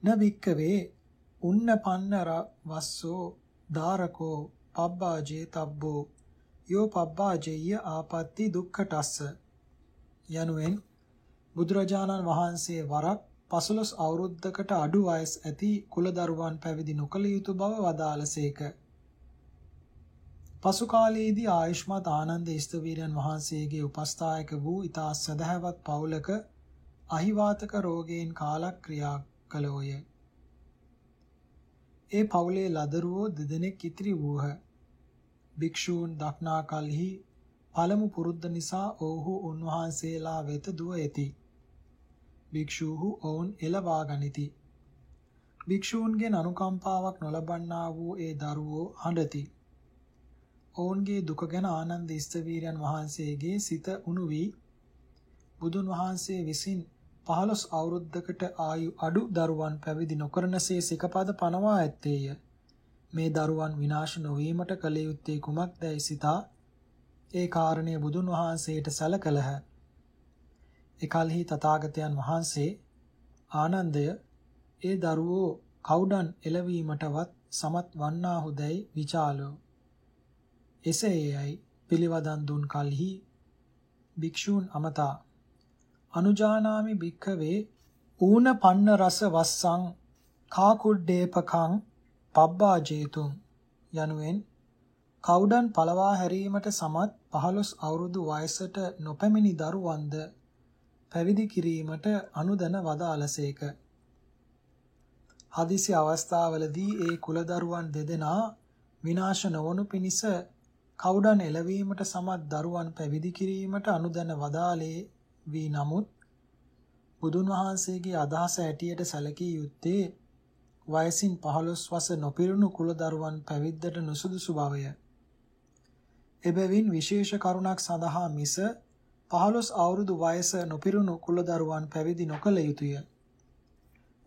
නවික්කවේ උන්න පන්නර වස්සෝ ධාරකෝ පබ්බාජේ තබ්බෝ. යෝ පබ්බාජේය ආපත්‍ති දුක්ඛටස්ස. යනුවෙන් බුදුරජාණන් වහන්සේ වරක් පසළොස් අවුරුද්දකට අඩු වයස් ඇති කුලදරුවන් පැවිදි නොකළ යුතු බව වදාළසේක පසු කාලයේදී ආයුෂ්මත් ආනන්ද ස්තවීරයන් වහන්සේගේ උපස්ථායක වූ ඊතා සදහවත් පවුලක අහිවාතක රෝගයෙන් කාලක්‍රියා කළෝය. ඒ පවුලේ ලදරුවෝ දෙදෙනෙක් ඉතිරි වූහ. භික්ෂූන් දක්නා කලෙහි පළමු පුරුද්ද නිසා ඔවුහු උන්වහන්සේලා වෙත දුව ඇති. භික්ෂූහු ඔවුන් එළවා ගනිති. භික්ෂූන්ගෙන් අනුකම්පාවක් නොලබන්නා වූ ඒ දරුවෝ හඬති. ඔවුන්ගේ දුක ගැන ආනන්ද ස්තවීරයන් වහන්සේගේ සිත උණු වී බුදුන් වහන්සේ විසින් 15 අවුරුද්දකට ආයු අඩු දරුවන් පැවිදි නොකරනසේ සිකපද පනවා ඇත්තේය. මේ දරුවන් විනාශ නොවීමට කල යුත්තේ කුමක්දයි සිතා ඒ කාරණය බුදුන් වහන්සේට සැලකලහ. එකල්හි තථාගතයන් වහන්සේ ආනන්දය ඒ දරුවෝ කවුඩන් එළවීමටවත් සමත් වන්නාහුදැයි විචාලෝ එසේයයි පිළිවදන් දුන් කලෙහි භික්ෂූන් අමතා අනුජානාමි භික්ඛවේ ඌන පන්න රස වස්සං කාකුඩ්ඩේපකං පබ්බාජේතුං යනුවෙන් කවුඩන් පළවා හැරීමට සමත් 15 අවුරුදු වයසට නොපැමිණි දරුවන්ද පැවිදි කිරීමට අනුදන වදාළසේක. හදිසි අවස්ථාවලදී ඒ කුලදරුවන් දෙදෙනා විනාශ නොවනු පිණිස කවුඩන් එළවීමට සමත් දරුවන් පැවිදි කිරීමට අනුදැන වදාලේ වී නමුත් බුදුන් වහන්සේගේ අදහස ඇටියට සැලකිය යුත්තේ වයසින් 15 වසර නොපිරුණු කුලදරුවන් පැවිද්දට නුසුදුසු බවය. එබැවින් විශේෂ කරුණක් සඳහා මිස 15 අවුරුදු වයස නොපිරුණු කුලදරුවන් පැවිදි නොකළ යුතුය.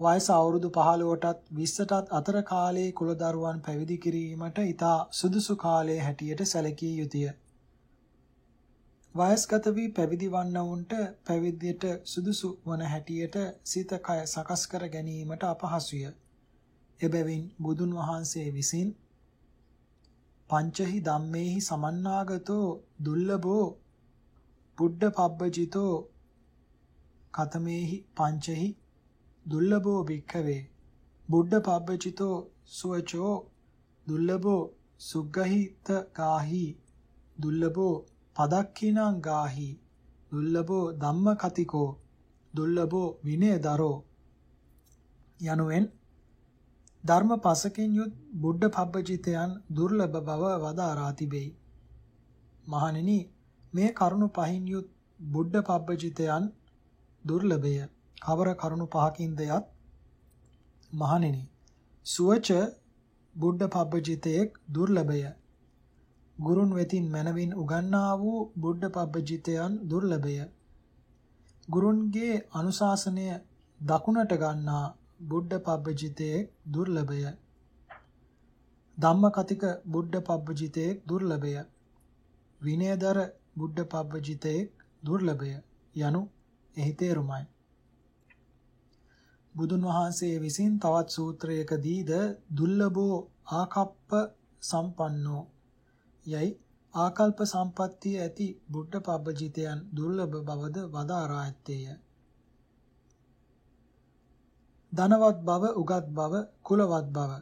වයස අවුරුදු 15ටත් 20ටත් අතර කාලයේ කුලදරුවන් පැවිදි කිරීමට ඊතා සුදුසු කාලයේ හැටියට සැලකිය යුතුය. වයස්ගත වී පැවිදි වන්නවුන්ට පැවිද්දට සුදුසු වන හැටියට සිත කය සකස් කර ගැනීමට අපහසුය. එබැවින් බුදුන් වහන්සේ විසින් පංචහි ධම්මේහි සමන්නාගතෝ දුල්ලභෝ බුද්ධ පබ්බජිතෝ කතමේහි පංචහි දුර්ලභෝ භික්ඛවේ බුද්ධ පබ්බචිතෝ සුවචෝ දුර්ලභෝ සුග්ගහිත ගාහි දුර්ලභෝ පදක්ඛිනං ගාහි දුර්ලභෝ ධම්ම කතිකෝ දුර්ලභෝ විනයදරෝ යනුවෙන් ධර්ම පසකින් යුත් බුද්ධ පබ්බචිතයන් දුර්ලභ බව වදාරා තිබේ. මහණෙනි මේ කරුණු පහින් යුත් බුද්ධ පබ්බචිතයන් දුර්ලභය. කවර කරුණු පහකින්ද යත්? මහණෙනි සුවච බුද්ධ පබ්බජිතයෙක් දුර්ලභය. ගුරුන් වෙතින් මනවින් උගන්නා වූ බුද්ධ පබ්බජිතයන් දුර්ලභය. ගුරුන්ගේ අනුශාසනය දකුණට ගන්නා බුද්ධ පබ්බජිතයෙක් දුර්ලභය. ධම්මකතික බුද්ධ පබ්බජිතයෙක් දුර්ලභය. විනයදර බුද්ධ පබ්බජිතයෙක් දුර්ලභය යනු එහි තේරුමයි. බුදුන් වහන්සේ විසින් තවත් සූත්‍රයකදීද දුර්ලභෝ ආකප්ප සම්පන්නෝ යයි ආකල්ප සම්පත්තිය ඇති බුද්ධ පබ්බජිතයන් දුර්ලභ බවද වදාරා ඇත්තේය. ධනවත් බව, උගත් බව, කුලවත් බව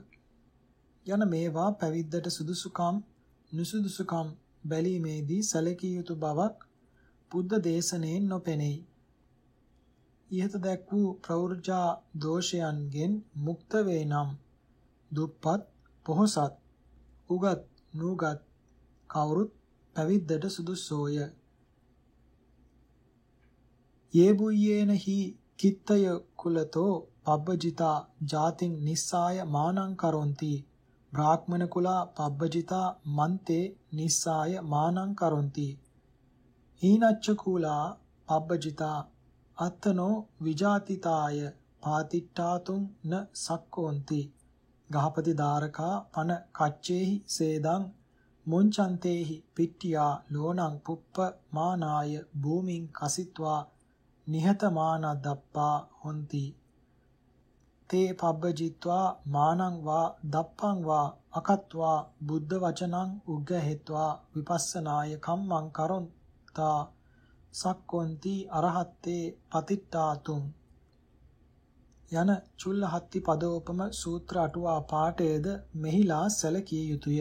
යන මේවා පැවිද්දට සුදුසුකම්, නුසුදුසුකම් බැලීමේදී සැලකිය යුතු බවක් බුද්ධ දේශනෙන් නොපෙනෙයි. ඉහත දැක් වූ ප්‍රවෘජා දෝෂයන්ගෙන් මුක්ත වේ නම් දුප්පත් පොහොසත් උගත් නූගත් කවුරුත් පැවිද්දට සුදුසෝය යේබුයේන හි කිත්තය කුලතෝ පබ්බජිතා ජාතින් නිස්සාය මානං කරොන්ති. බ්‍රාහ්මණ කුලා පබ්බජිතා මන්තේ නිස්සාය මානං කරොන්ති. හීනච්ච කුලා පබ්බජිතා අත්තනෝ විජාතිතාය පාතිට්ඨාතුං න සක්කෝන්ති. ගහපති දාරකා පන කච්චේහි සේදං මුංචන්තේහි පිට්ටියා ලෝණං පුප්ප මානාය භූමින් කසිත්වා නිහතමානදප්පා හොಂತಿ තේ පබ්බජිත්වා මානං වා දප්පං වා අකත්වා බුද්ධ වචනං උග්ගහෙත්වා විපස්සනාය කම්මං කරොන්තා සක්කොන්ති අරහත්තේ පතිට්ඨාතුම් යන චුල්ලහත්ති පදෝපම සූත්‍ර අටුවා පාඨයේද මෙහිලා සැලකිය යුතුය.